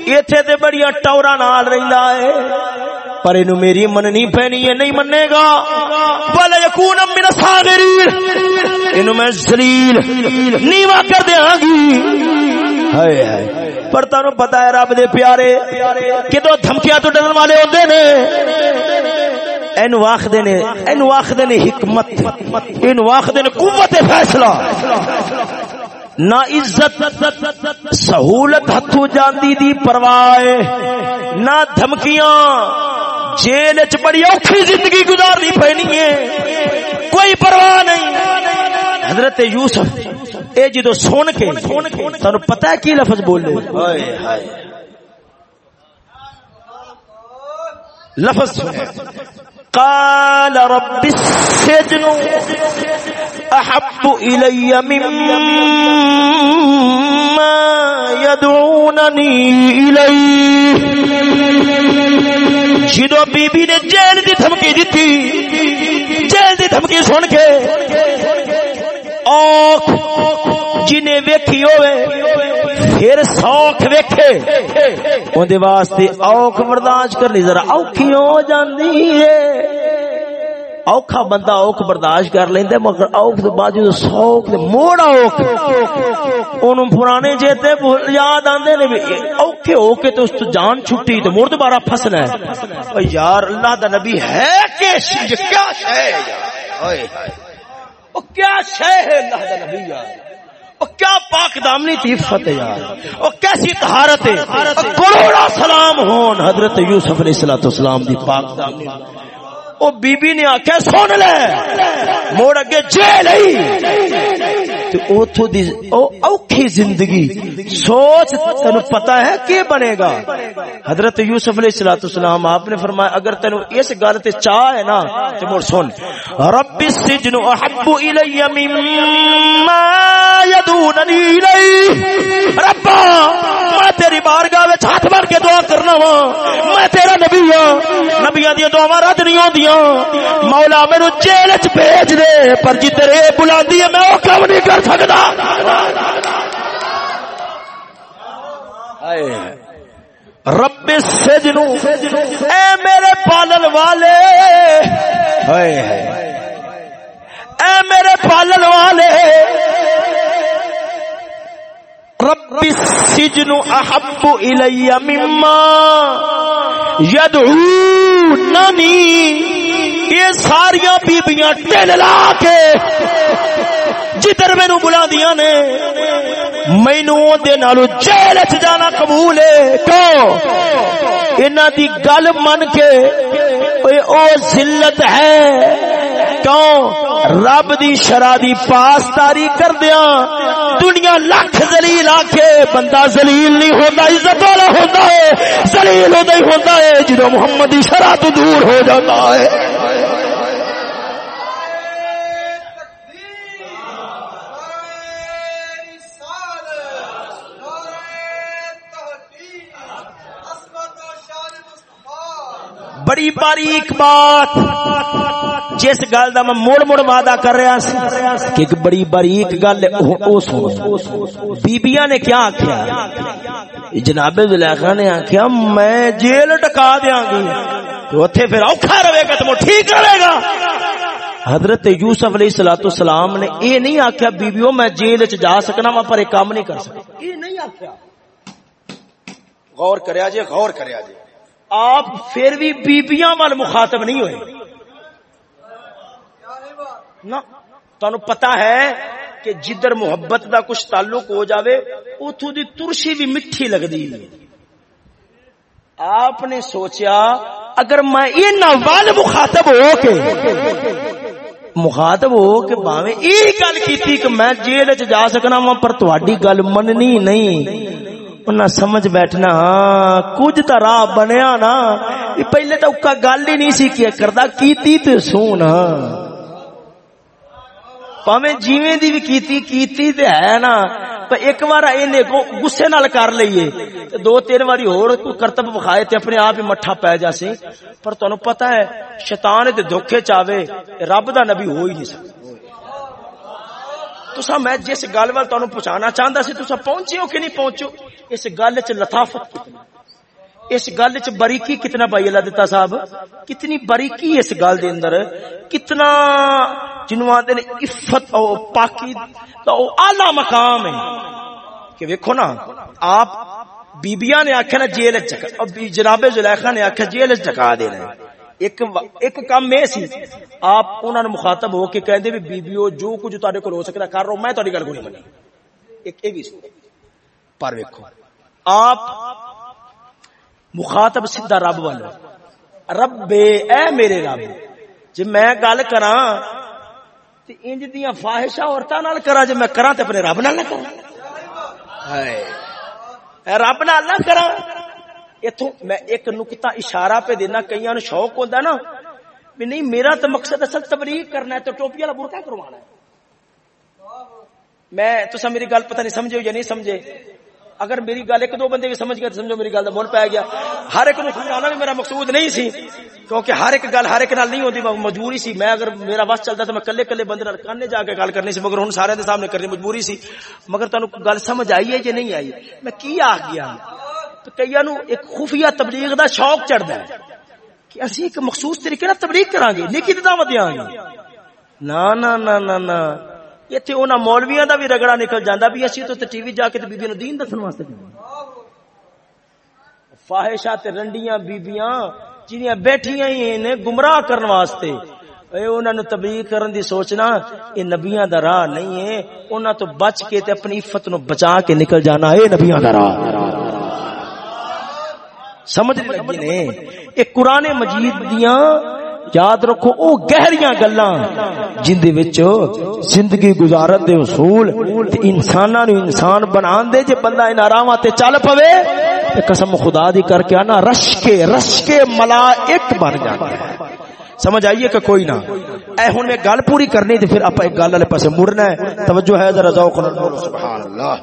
ایتھے تے بڑیاں ٹورا نال رہندا ہے۔ پر اینو میری مننی پینی ہے، نہیں مننے گا۔ ولا یکون من الصاغرین۔ اینو میں ذلیل، نیوا کر دیاں گی۔ ہائے ہائے۔ پر تانوں پتہ ہے رب دے پیارے، کدو دھمکیاں تو ڈرن والے ہوندے نے؟ اینو آخدے نے، اینو آخدے نے حکمت، اینو آخدے نے قوت فیصلہ۔ نہ عزت سہولت ہاتھوں جاندی دی پرواہ نہ دھمکیاں جیل چ بڑی اوکھی زندگی گزارنی پینی ہے۔ کوئی پرواہ نہیں۔ حضرت یوسف اے جدو سن کے تانوں پتہ ہے کی لفظ بولے؟ لفظ قال رب السجن احب الي مما يدعونني اليه جدو بی بی نے جیل دی دھمکی دیتی، جیل دی دھمکی سن کے اوکھ جنہیں ویکھی ہوئے پھر سوکھ ویکھے۔ ان دے واسطے اوکھ برداشت کرنی ذرا اوکھی ہو جاندی ہے۔ اوکھا بندہ اوکھ برداشت کر لیندے مگر اوکھ دے بعد جو سوکھ دے موڑ اوکھ۔ انہوں پرانے جیتے یاد آندے نے اوکھے ہو کے تو اس تو جان چھٹی تو مور دوبارہ پھسنا ہے۔ او یار، اللہ دا نبی ہے کہ کیا شے ہے یار؟ اوئے او کیا شے ہے اللہ دا نبی یار؟ او کیا پاک دامنی تھی فتح یار؟ او کیسی طہارت ہے؟ کروڑا سلام ہون حضرت یوسف علیہ السلام دی پاک دامنی۔ او بی بی نے آکھیا سن لے موڑ اگے جیل ہی۔ تے اوتھوں دی او اوکھی زندگی۔ سوچ تینو پتہ ہے کی بنے گا؟ حضرت یوسف علیہ الصلوۃ والسلام آپ نے فرمایا اگر تینو اس گل تے چاہ ہے نا تے موڑ سن۔ رب السجن احب الی مما ربا میں تیری بارگاہ وچ ہاتھ بن کے دعا کرنا وا میں تیرا نبی ہاں نبیاں دی دعاواں رد نہیں ہوندی مولا میرے جیل چ بھیج دے پر جدھر یہ بلا ہے میں وہ کام نہیں کر سکتا رب سجنو اے میرے پالن والے اے میرے پالن والے رب سجن احب الی مما یدعوننی، یہ ساریاں بیبیاں ٹل لا کے جدھر مینو بلا دیا نے مینو جیل چ جانا قبول ہے۔ کیوں؟ انہاں دی گل من کے او ذلت ہے۔ کیوں؟ رب دی شرع دی پاسداری کردیا دنیا لکھ ذلیل آ بندہ ذلیل نہیں ہوندا، عزت والا ہوندا ہے، ذلیل ہوتا ہی ہوندا ہے جدو محمد دی شرع تو دور ہو جاتا ہے۔ بڑی باریک بات۔ جس گل کا میں مڑ مڑ وعدہ کر رہا سی کہ ایک بڑی باریک گل بیبیاں نے کیا آخیا جناب زلیخا نے آخیا میں جیل ٹکا دیا گی اتے پھر اوکھا رہے گا تو ٹھیک رہے گا۔ حضرت یوسف علیہ السلام السلام نے یہ نہیں آخیا بیبیوں میں جیل چ جا سکنا وا پر کام نہیں کر سکتا۔ یہ نہیں آخیا غور کریا جے غور کریا جے۔ آپ پھر بھی بیبیاں وال مخاطب نہیں ہوئے۔ پتا ہے کہ جدھر محبت دا کچھ تعلق ہو جاوے اتو دی ترشی بھی میٹھی لگتی آپ نے سوچیا اگر میں وال مخاطب ہو کے مخاطب ہو کے باوے یہ گل کی کہ میں جیل چ جا سکنا وا پر تھی گل مننی نہیں انہیں سمجھ بیٹھنا کچھ تو راہ بنیا نا پہلے تو گل ہی نہیں سی کیا کرتا کیتی تے سون جیویں دی بھی کیتی کیتی تے ہے نا پر ایک بار اینے غصے نال کر لئیے دو تین واری اور کرتب بخائے تے اپنے آپ ہی مٹھا پی جاسے پر تانوں پتہ ہے شیطان تے دھوکے چاوے رب دا نبی ہو ہی نہیں سکتا تسا میں جس گل وال تانوں پہنچانا چاہندا سی تسا پہنچے ہو کہ نہیں پہنچو اس گل وچ لطافت کتنی اس گل وچ باریکی کتنا بھائی اللہ دتا صاحب؟ کتنی باریکی اس گل دے اندر؟ کتنا جنوں آندے نے عفت او پاکی او اعلی مقام ہے۔ کہ ویکھو نا، آپ بیبیاں نے آکھیا نا جیل وچ جناب زلیخا نے آکھیا جیل وچ ٹکا دینا ایک ایک کام میں سی، آپ انہاں نے مخاطب ہو کے کہندے بھی بیبیو جو کچھ تہاڈے کول ہو سکدا، کر رہو، میں تہاڈی گل کو نہیں منی ایک اے بھی پر ویکھو، آپ مخاطب سیدھا رب والو رب اے میرے رب۔ جی میں گل کراں تے انج دیاں فاحشہ عورتاں نال کراں جے میں کراں تے اپنے رب نال نہ کراں۔ ہائے۔ رب نال نہ کراں۔ ایتھوں میں ایک نقطہ اشارہ پہ دینا کئیاں نو شوق ہوندا نا بھی نہیں میرا تو مقصد اصل تبلیغ کرنا ہے تو ٹوپی والا برقع کروانا ہے۔ میں تو میری گل پتہ نہیں سمجھے یا نہیں سمجھے؟ اگر میری گل ایک دو بندے بھی سمجھ گئے سمجھو میری گل کا مول پی گیا۔ ہر ایک نو سمجھانا بھی میرا مقصود نہیں سی، کیونکہ ہر ایک گل ہر ایک نال نہیں ہوتی مجبوری سی۔ میں اگر میرا بس چلتا تو میں کلے کلے بندے نال کانے جا کے گل کرنی سی، مگر ہن سارے دے سامنے کرنی مجبوری سی۔ مگر تانوں گل سمجھ آئی ہے یا نہیں آئی؟ میں کی آ گیا؟ تو کئی نو ایک خفیہ تبلیغ دا شوق چڑھدا ہے کہ اسی ایک مخصوص طریقے نال تبلیغ کران گے نیکی دی دعوت دیاں گے نا نا نا نا نا ایتھے انہاں مولویاں دا بھی رگڑا نکل جاندا بھی اسی تو ٹی وی جا کے تے بیبی دین دسن واسطے فاحشات رنڈیاں بیبیاں جنیاں بیٹھیاں ہی نے گمراہ کرن واسطے اے انہاں نو تبلیغ کرن دی سوچنا اے نبیاں دا راہ نہیں ہے انہاں تو بچ کے تے اپنی عفت نو بچا کے نکل جانا اے نبیاں دا راہ سمجھ لگی نے اے قرآن مجید دیاں یاد رکھو، او گہریاں گلاں جن دے وچ زندگی گزارن دے اصول تے انساناں نو انسان بنان دے، جے بندہ ان آراماں تے چل پوے تے قسم خدا دی کر کے انا رش کے رش کے ملائک بن جاندا ہے سمجھ آئیے کہ کوئی نہ، اے ہن میں گل پوری کرنی تے پھر اپا ایک گل والے پاسے مڑنا ہے۔ توجہ ہے، ذرا ذوق نال سبحان اللہ۔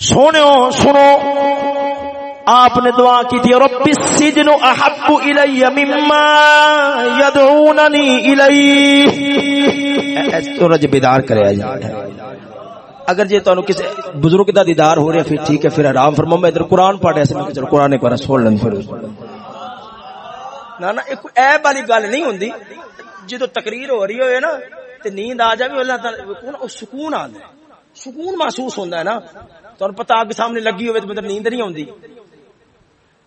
سونو سنو۔ آپ نے دعا کی تھی، رب السجن احب الی مما یدعوننی الی تو رج بیدار کرے آجی اگر جی تو کسی بزرگ دا دیدار ہو رہا پھر ٹھیک ہے، پھر آرام فرمو میں ادھر قرآن پڑھ رہا سے چلو قرآن ایک بار سن لیں پھر۔ نا نا ایک ایب والی گل نہیں ہوندی۔ جدو تقریر ہو رہی ہوئے نا، تے نیند آ جائے اللہ تعالی سکون آندا ہے سکون محسوس ہوندا ہے نا۔ تو پتہ اگ سامنے لگی ہوئے تے مطلب نیند نہیں ہوندی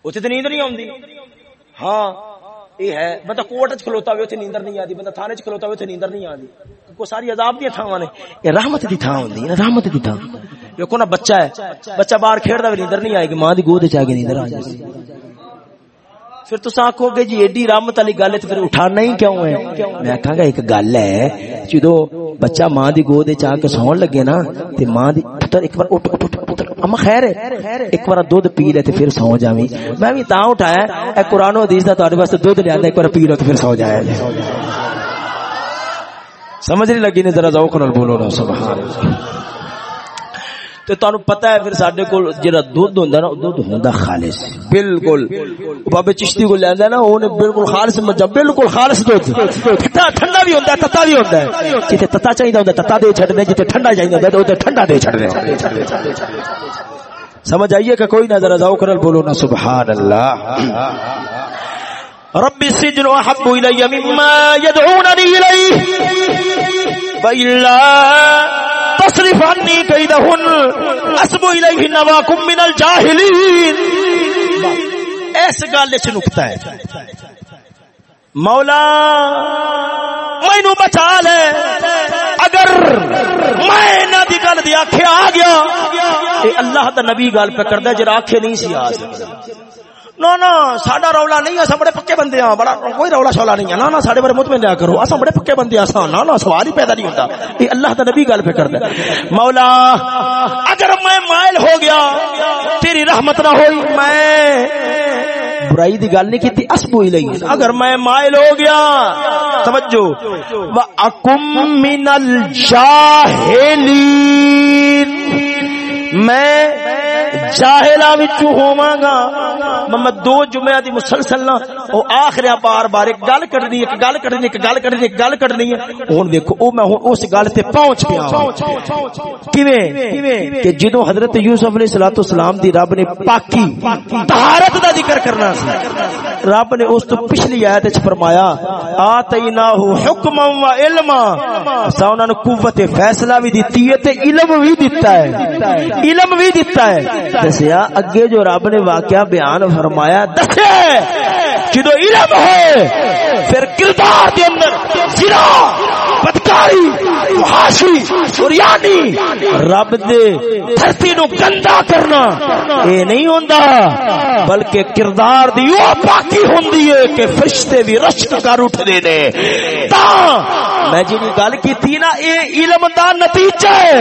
اتنے تو نیند نہیں آتی ہاں یہ ہے بندہ کوٹ چ کھلوتا ہوئے اتنے نیندر نہیں آتی بندہ تھانے چ کھلوتا ہوئے اتنے نیندر نہیں آتی کو ساری عذاب دیا تھاواں نے یہ رحمت دی تھاں ہوندی ہے رحمت دی تھاں دیکھو نا بچہ ہے بچہ باہر کھیڑدا ہوئے نیندر نہیں آئے گی ماں دی گود وچ آ کے نیندر آ جائے پھر تو آخو گے جی ایڈی رحمت والی گل پھر اٹھانا ہی کیوں ہے؟ میں آخا گا ایک گل ہے، جدو بچہ ماں دی گود وچ آ کے سون لگے نا، تے ماں دی پتر ایک بار اٹھ اٹھ اما خیر ہے، ایک بار دودھ پی لے تے پھر سو جاویں۔ میں بھی تاں اٹھایا، اے قران و حدیث دا تہاڈے واسطے دودھ لیا ایک بار پی لو تے پھر سو جایا سمجھ نہیں لگی نے، ذرا ذوق نال بولو نا، سبحان اللہ۔ تو تانوں پتہ ہے پھر ساڈے کول جڑا دودھ ہوندا نا دودھ ہوندا خالص۔ بالکل۔ بابے چشتی کو لیندا نا اونے بالکل خالص مجا بالکل خالص دودھ۔ ٹھنڈا ٹھنڈا بھی ہوندا ہے تتا بھی ہوندا ہے۔ جتے تتا چاہیدا ہوندا تتا دے چھڈ دے جتے ٹھنڈا چاہیدا ہوندا تے ٹھنڈا دے چھڈ دے سمجھ آئیے کہ کوئی نہ ذرا ذوق نال بولو نا سبحان اللہ رب السجن احب الي مما يدعونني اليه وإلا تصرف عنی کیدہن. اسبو الیہ نواکم من الجاہلین. اس گل وچ نقطہ ہے. مولا مینو بچا لے. اگر میں انہاں دی گل دی آکھے آ گیا، اے اللہ دا نبی گل پہ کردا جڑا آکھے نہیں سی آ سکدا نو نو، ساڈا رولا نہیں اصا بڑے پکے بندے ہاں بڑا کوئی رولا شولا نہیں ہے نا ساڈے بارے مطمئن لیا کرو اصا بڑے پکے بندے ہاں نا نا سوال ہی پیدا نہیں ہوتا۔ یہ اللہ کا نبی گل پہ کرتا مولا، اگر میں مائل ہو گیا، تیری رحمت نہ ہوئی، میں برائی دی گل نہیں کی اسبو ہی لئی اگر میں مائل ہو گیا، توجہ اکم من الجاہلی میں جاہلا وچوں ہوواں گا میں دو جمعہ دی مسلسل نہ او آخر بار بار ایک گل کرنی ایک گل کرنی ایک گل کرنی ایک گل کرنی ہے۔ ہن ویکھو، او میں ہن اس گل تے پہنچ گیا ہاں۔ کیویں؟ کہ جدوں حضرت یوسف علیہ الصلوۃ والسلام دی رب نے پاکی، طہارت دا ذکر کرنا سی۔ رب نے اس تو پچھلی آیت وچ فرمایا آتیناہ حکما و علما۔ اسا انہاں نو قوت فیصلہ بھی دتی ہے تے علم بھی دتا ہے۔ علم بھی دتا ہے۔ دسیا، اگے جو رب نے واقعہ بیان فرمایا، دسے۔ جدو علم ہے پھر کردار دے اندر زنا بدکاری فحاشی سریانی رب دے دھرتی نو گندا کرنا، اے نہیں ہوندا، بلکہ کردار دی او پاکی ہوندی ہے کہ فرشتے بھی رشک کر اٹھدے نے۔ تا میں جی گل کی نا، اے علم دا نتیجہ ہے،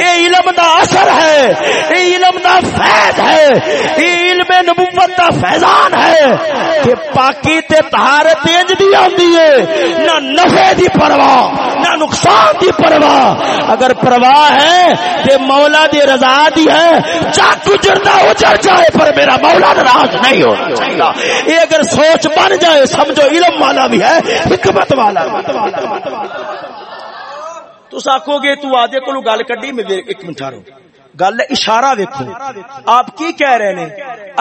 اے علم دا اثر ہے، اے علم دا فیض ہے، اے علم نبوت دا فیضان ہے کہ پاکی تے طہارت انج دی ہوندی ہے، نہ نفع دی پرواہ۔ نہ نقصان دی پرواہ۔ اگر پرواہ ہے تے مولا دی رضا دی ہے چاک گزرتا اجڑ جائے، پر میرا مولا ناراض نہیں ہونا چاہیے یہ اگر سوچ بن جائے، سمجھو، علم والا بھی ہے، حکمت والا تو آخو گے، تو آدھے کو گل کڈی، میں ایک منٹ رہو گل اشارہ ویکو آپ کی کہہ رہے ہیں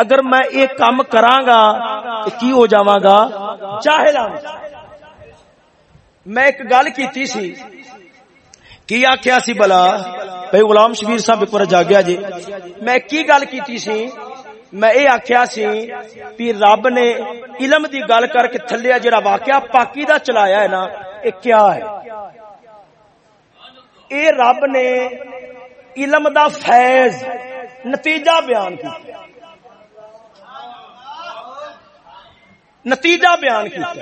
اگر میں ایک کام کراں گا کی ہو جاواں گا؟ چاہے میں ایک گل کیتی سی۔ کی آخیا سی بلا؟ بھائی غلام شبیر صاحب ایک بار جاگیا جی۔ میں کی گل کیتی سی؟ میں یہ آخیا سی بھی رب نے علم دی گل کر کے تھلیا جڑا واقعہ پاکی دا چلایا ہے نا یہ کیا ہے؟ اے رب نے علم دا فیض نتیجہ بیان کیا نتیجہ بیان کیا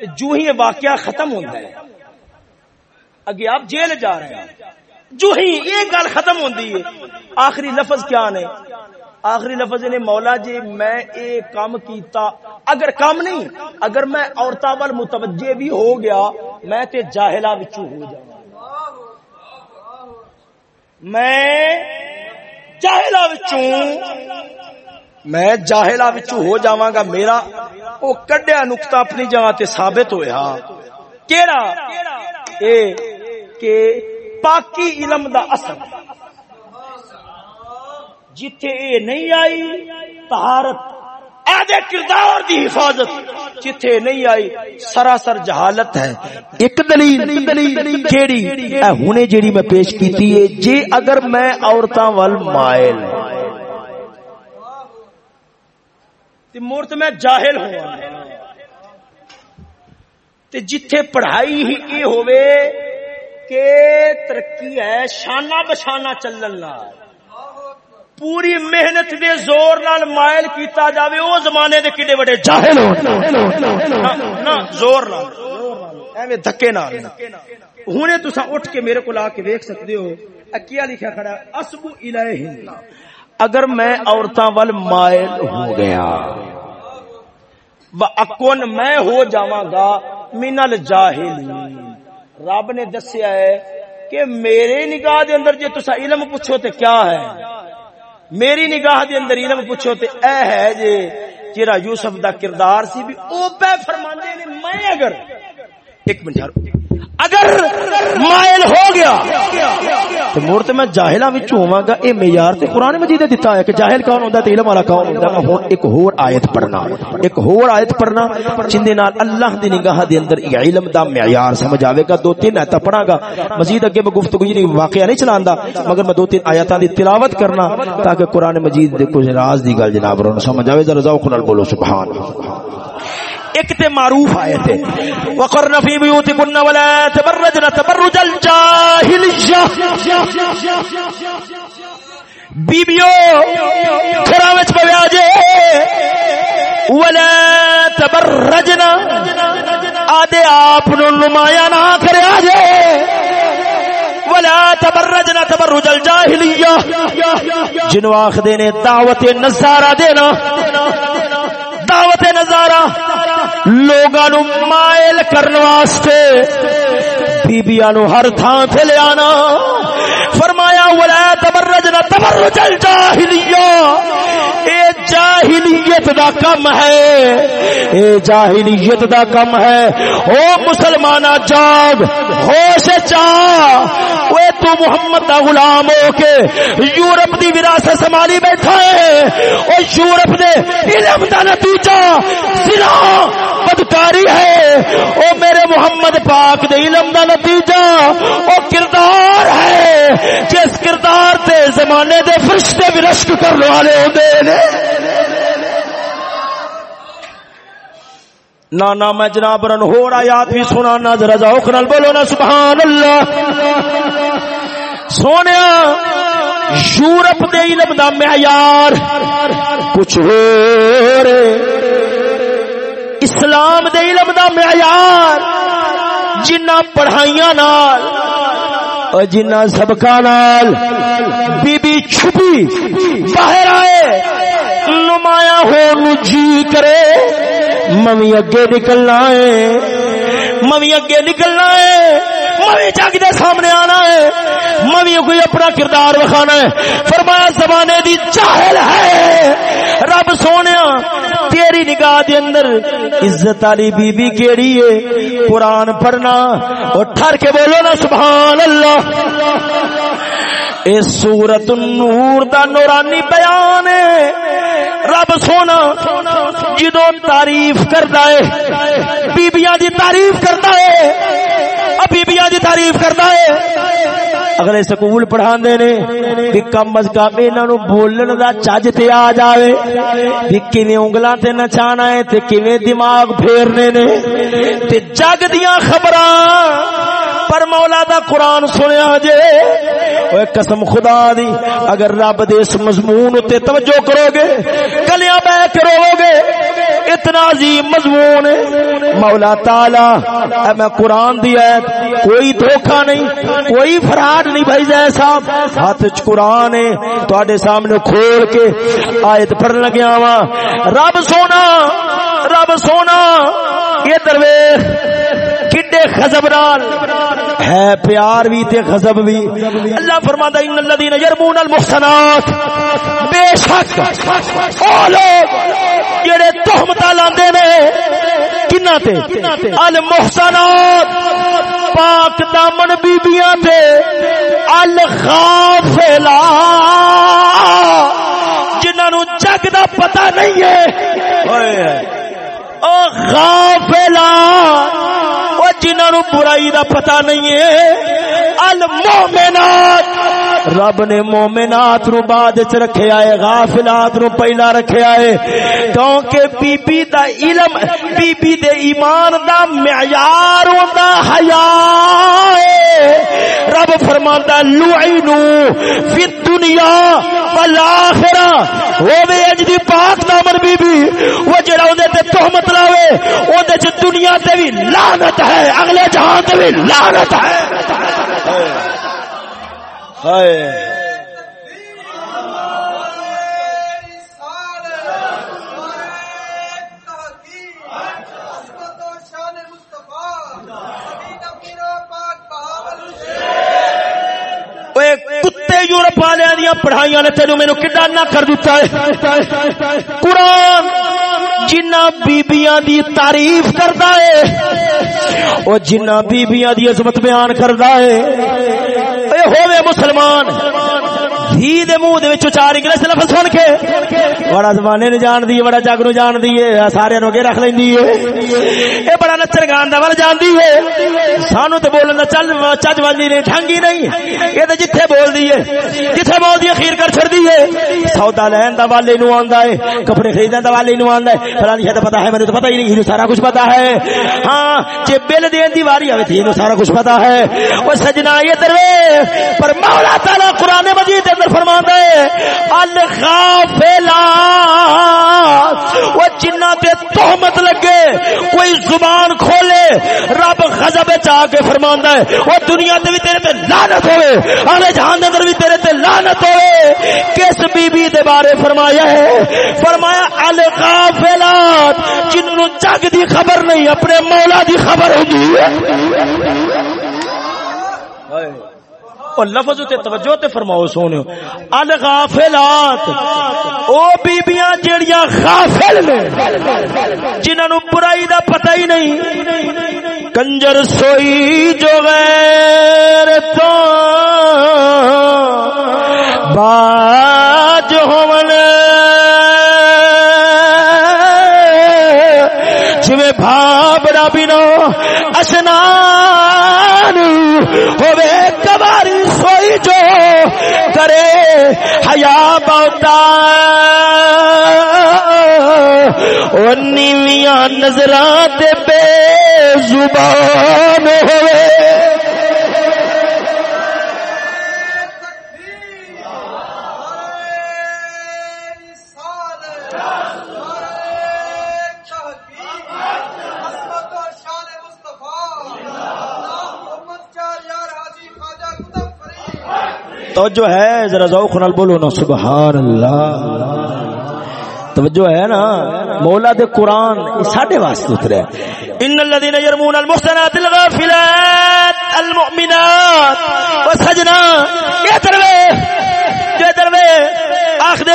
جو ہی واقعہ ختم ہوتا ہے۔ اگے آپ جیل جا رہے ہیں۔ جو ہی یہ گل ختم ہوتی ہے۔ آخری لفظ کیا نے؟ آخری لفظ نے مولا جی میں اے کام کیتا۔ اگر کام نہیں، اگر میں عورتوں وال متوجہ بھی ہو گیا، میں تے جاہلا وچوں ہو جاؤں۔ میں جاہلا وچوں میں جاہلا وچوں ہو جاواں گا، میرا او کڈیا نقطہ اپنی جگہ تے ثابت ہویا۔ کیڑا؟ اے کہ پاکی علم دا اثر جتھے اے نہیں آئی، طہارت آدھے کردار دی حفاظت۔ جتھے نہیں آئی، سراسر جہالت ہے۔ ایک دلیل کیڑی؟ اے ہنے جیڑی میں پیش کیتی ہے، جے اگر میں عورتاں وال مائل۔ تے مورت میں جاہل ہوں۔ تے جتھے پڑھائی ہی اے ہوئے کہ ترقی ہے شانہ بشانہ چلن لال۔ پوری محنت دے زور نال مائل کیتا جاوے او زمانے دے کڈے بڑے جاہل ہون۔ نا زور نال۔ ایویں دھکے نال۔ ہنے تساں اٹھ کے میرے کول آ کے دیکھ سکدے ہو۔ کیا لکھا کھڑا اسبو الہ اگر میں عورتاں ول مائل ہو گیا و اکون میں ہو جاواں گا من الجاہلین۔ رب نے دسیا ہے کہ میرے نگاہ دے اندر جے تسا علم پوچھو تے کیا ہے؟ میری نگاہ دے اندر علم پوچھو تے اے ہے جے جیرا یوسف دا کردار سی بھی او پہ فرماندے نے میں اگر، ایک منٹ اگر مائل ہو گیا تو مورت میں جاہلہ وچ ہوواں گا اے معیار تے قران مجید نے دتا ہے کہ جاہل کون ہوندا تے علم والا کون ہوندا میں ہن ایک ہور ایت پڑھنا، ایک ہور ایت پڑھنا جن دے نال اللہ دی نگاہ دے اندر علم دا معیار سمجھ آوے گا۔ دو تین ایت پڑھاں گا۔ مزید اگے میں گفتگو نہیں واقعہ نہیں چلاندا مگر میں دو تین آیاتاں دی تلاوت کرنا تاکہ قران مجید دے کچھ راز دی گل جناب رو سمجھ آوے۔ ذرا ذوق نال بولو، سبحان اللہ۔ ایک تے معروف آئے تھے. وقرن فی بیوتکن ولا تبرجن تبرج الجاہلیہ بیبیو گھراں وچ پویا جے. ولا تبرجن آدے آپ نو نمایاں نہ کریا جے. ولا تبرجن تبرج الجاہلیہ جنو آخ دینے دعوت نظارہ دینا، دعوت نظارہ لوگاں مائل کرنے واسطے بیبیاں نو ہر تھان تے لے آنا۔ فرمایا، ولا تبرجنا تبرج الجاہلیہ اے جاہلیت دا کم ہے۔ اے جاہلیت دا کم ہے۔ او مسلمانہ، جاگ، ہوش چا اوے تو محمد دا غلام ہو کے یورپ دی وراثت سنبھالی بیٹھا ہے۔ او یورپ دے علم دا نتیجہ زنا، بدکاری ہے۔ او محمد پاک دے علم دا نتیجہ او کردار ہے۔ جس کردار تے زمانے دے فرشتے بھی رشک کرنے والے ہوندے نے۔ نانا، میں جناب رن ہو یاد بھی سنا نہ ذرا ذوق نال بولو نا سبحان اللہ سونے، یورپ دے علم دا معیار۔ کچھ ہو اسلام دے علم دا معیار۔ جنہ پڑھائیاں نال اور جنہ سبقا نال بی بی چھپی باہر آئے، نمایاں ہو جی کرے، ممی اگے نکلنا ہے، ممی اگے نکلنا ہے ممی جگ دے سامنے آنا ہے۔ ممی کوئی اپنا کردار وکھانا ہے۔ فرمایا، زمانے دی چاہل ہے۔ رب سونے، تیری نگاہ دے اندر عزت والی بی بی کیڑی ہے؟ قرآن پڑھنا، اور ٹھر کے بولو نا سبحان اللہ اس سورت النور دا نورانی بیان ہے۔ رب سونا جدو تعریف کرتا ہے بیبیاں دی تعریف کرتا ہے۔ بیبیاں دی تعریف کرتا ہے۔ اگلے سکول پڑھا نے بھی کم از کم انہاں نو بولن دا چج تے آ جاوے۔ بھی کیویں انگلاں تے نچانا ہے تے کیویں دماغ پھیرنے نے۔ تے جگ دیاں خبراں پر مولا دا قرآن سنیا جے۔ اوے قسم خدا دی، اگر رب دے اس مضمون تے توجہ کرو گے کلیاں بہ کرو گے، اتنا عظیم مضمون ہے۔ مولا تعالی، اے میں قرآن دی ایت کوئی دھوکا نہیں، کوئی فراڈ نہیں بھائی جے صاحب۔ ہاتھ چ قرآن ہے، تواڈے سامنے کھول کے آیت پڑھن لگیا وا رب سونا رب سونا، یہ درویش کڈے خزب نال ہے پیار بھی تے غضب بھی. اللہ فرماتا ان الذين يرمون المحصنات بے شک، او لوگ جڑے تہمت لاندے نے کنا تے؟ المحصنات پاک دامن بیبییاں تے الغافلات جنہاں نو جگ دا پتہ نہیں ہے او جنہاں نو برائی دا پتہ نہیں ہے المؤمنات۔ رب نے مومنات نو بعد چ رکھے آئے، غافلات نو پہلا رکھے آئے۔ کیونکہ بی بی دا علم بی بی دے ایمان دا معیار ہوندا حیا رب فرماندا لعنو فی الدنیا والآخرہ۔ ہوے اج دی پاک دامن بی بی وہ جڑا اودے تے تہمت لاوے، اودے چ دنیا تے بھی لعنت ہے، اگلے جہان تے بھی لعنت ہے۔ ہائے۔ کتے یورپ والے دیا پڑھائیاں نے تینوں مینو کڈا نہ کر دیتا ہے۔ قرآن۔ جنہ بیبیاں دی تعریف کرتا ہے وہ جنہ بیبیاں دی عظمت بیان کرتا ہے۔ اے ہوے مسلمان دھی دے منہ دے وچ چار انگلش لفظ سن کے بڑا زمانے نو جان دی بڑا جگ نو جان دی سارے نو کے رکھ لیندی ہے اے بڑا نچر گان دا ول جان ہے سانو تے بولن دا چل چج والی نہیں ڈھنگی نہیں اے تے جتھے بول دی ہے جتھے بول دی خیر کر چھڑ دی ہے سودا لین دا والے نو آندا ہے کپڑے خریدن دا والے نو آندا ہے فلانی شے پتہ ہے مینوں تو پتہ ہی نہیں سارا کچھ پتہ ہے ہاں جے بل دین دی واری آوے تے سارا کچھ پتہ ہے او سجنا یہ دروے پر مولا تعالی قران مجید اندر فرما ہے وہ جنہ تے تہمت لگے، کوئی زبان کھولے، رب غضب چا کے فرما ہے، وہ دنیا تے بھی تیرے تے لعنت ہوئے آلے جہان دے اندر بھی تیرے تے لعنت ہوئے۔ کس بی بی دے بارے فرمایا ہے؟ فرمایا، الغافلات جنوں جگ دی خبر نہیں، اپنے مولا دی خبر ہوندی ہے اور لفظ تے توجہ تے فرماؤ سونیو الغافلات، او بیبیاں جیڑیاں غافل نے، جنہاں نو برائی دا پتہ ہی نہیں۔ کنجر سوئی جو غیر تو، باج ہومن جویں بھابڑا بینو اشنان ہوے کباری جو کرے حیا بوتا او نیویاں نظرات بے زبان ہوئے۔ توجہ ہے، ذرا ذوق نال بولو نا سبحان اللہ توجہ ہے نا، مولا دے قرآن ساڈے واسطے اترے۔ ان الذين يرمون المحصنات الغافلات المؤمنات، وسجنا۔ یہ دروے جو دروے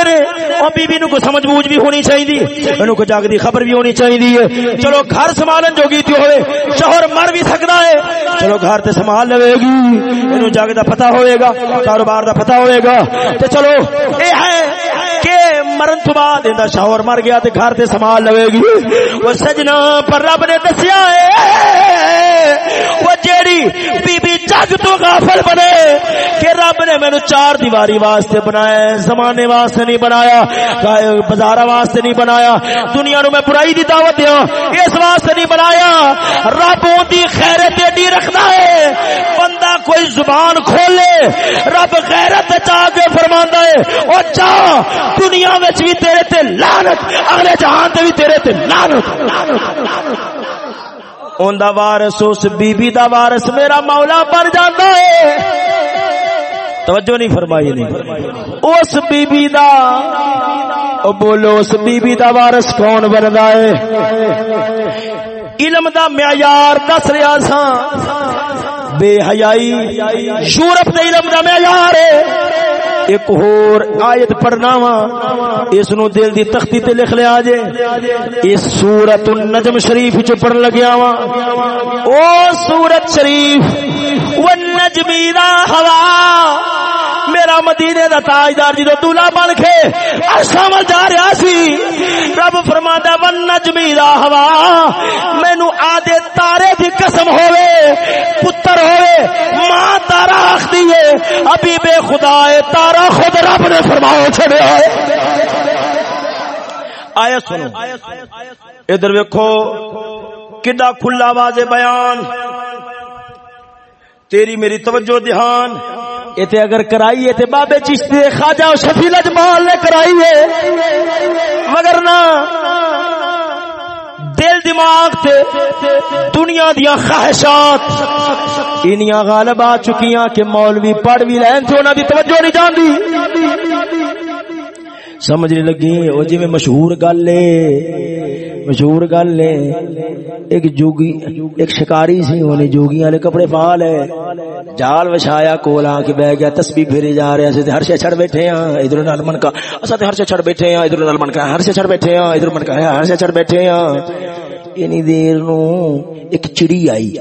آخ دے اور بی بی نو کو سمجھ بوجھ بھی ہونی چاہیے انہوں کو جاگ دی خبر بھی ہونی چاہیے چلو گھر سنبھالن جوگی تھی ہوئے۔ شوہر مر بھی سکتا ہے۔ چلو گھر تے سنبھال لے گی انہوں جاگ دا پتہ ہوئے گا، کاروبار دا پتہ ہوئے گا۔ تے چلو، اے ہے کہ مرن تو بعد اندا شوہر مر گیا تے گھر تے سنبھال لے گی وہ سجنا پر رب نے دسیا ہے۔ وہ جیڑی بی بی جگ تو غافل بنے کہ رب نے مینوں چار دیواری واسطے بنایا زمانے واسطے نہیں بنایا بازار واسطے نہیں بنایا، دنیا نو میں برائی دی دعوت دیا اس واسطے نہیں بنایا۔ رب دی خیرت ایڈی رکھنا ہے، بندہ کوئی زبان کھولے، رب غیرت چاہ کے فرماندا ہے، او جا، دنیا وچ بھی تیرے تے لعنت، اگلے جہان تے بھی تیرے تے لعنت۔ اون دا وارث، اس بی بی دا وارث، میرا مولا بن جاندا ہے۔ توجہ نہیں فرمائی نہیں اس بی بی دا، او بولو، اس بی بی دا وارث کون بندا ہے؟ علم دا معیار دس رہا سا بے حیائی یورپ دے علم دا معیار ہے۔ ایک اور آیت پڑھنا وا اس نو دل دی تختی تے لکھ لیا جے۔ اس سورۃ النجم شریف چ پڑھن لگیا وا او سورۃ شریف والنجم اذا ہوا میرا مدینے دا تاجدار جدو دولا بن کے عرشاں ول جا رہا سی، رب فرماتا ون نجمی دا ہوا، مینوں آدے تارے دی قسم ہوے پتر ہوے ماں تارا آخدی ہے ابھی بے خدا ہے تارا خود رب نے فرمایا چھڑیا ہے آیا سنو، ادھر ویکھو، کڈا کھلا واضح بیان۔ تیری میری توجہ دھیان اتنے اگر کرائیے تے بابے چشتی خواجہ شفی لجمال نے کرائیے مگر نہ، دل دماغ تے دنیا دیا خواہشات انیاں غالب آ چکیاں کہ مولوی پڑھ بھی لین تو انہاں دی توجہ نہیں جاندی۔ سمجھ نہیں لگی وہ جی میں مشہور گل ہے۔ مشہور گل ہے۔ ایک جوگی، ایک شکاری سی انہیں جوگی والے کپڑے پا لے۔ جال وچھایا، کول آ کے بہ گیا، تسبیح پھیرے جا رہے ہیں ہر شے چھڑ بیٹھے ہیں ادھر نال من کا اسا تے ہر شے چھڑ بیٹھے ہیں ادھر نال من کا ہر شے چھڑ بیٹھے ہیں ادھر من کا ہر شے چھڑ بیٹھے ہیں اینی دیر نو ایک چڑی آئی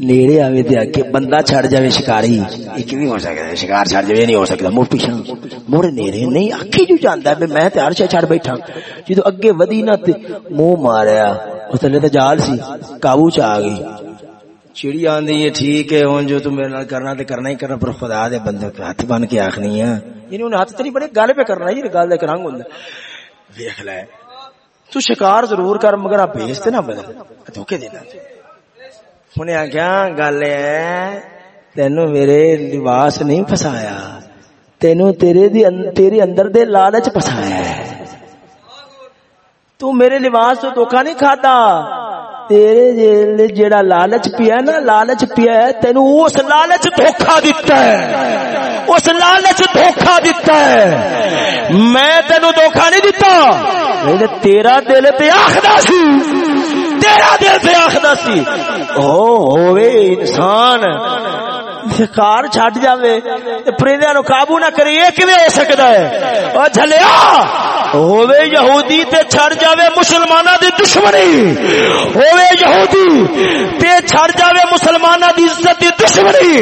نیڑے آوے تے کہ بندہ چھڑ جاوے شکاری ایک بھی ہو سکتا ہے شکار چھڑ جاوے نہیں ہو سکتا مو پیچھے موڑ نیڑے نہیں اکھی جو جاندا ہے میں تے ہر شے چھڑ بیٹھا جدو اگے ودی نہ تے منہ ماریا اس تلے تے جال سی قابو چ آ گئی چڑی آندی ہے ٹھیک ہے ہن جو تم میرے نال کرنا تے کرنا ہی کرنا پر خدا دے بندے ہاتھ بن کے آکھنی ہے یعنی انہاں ہاتھ تے نہیں بڑے گل پہ کرنا یہ گل دے رنگ ہوندا دیکھ لے تو شکار ضرور کر، مگر آپ بھیجتے نہ بدل دھوکے دینا انہیں آخیا گل ہے تینو میرے لباس نہیں فسایا تینو تیرے دی تیرے اندر دے لالچ فسایا ہے۔ تو میرے لباس تو دھوکا نہیں کھاتا۔ تیرے جیل جیڑا لالچ پیا نا، لالچ پیا ہے، تینو اس لالچ دھوکا دیتا ہے۔ اس لالچ دھوکا دیتا ہے۔ میں تینو دھوکا نہیں دیتا تیرا دل تے آخدا سی۔ تیرا دل تے آخدا سی۔ او ہوئے انسان۔ کار چھٹ جاوے تے پرندے نو قابو نہ کرے، یہ کیویں ہو سکدا ہے؟ او جھلیا! ہووے یہودی تے چھڑ جاوے مسلماناں دی دشمنی! ہووے یہودی تے چھڑ جاوے مسلماناں دی عزت دی دشمنی!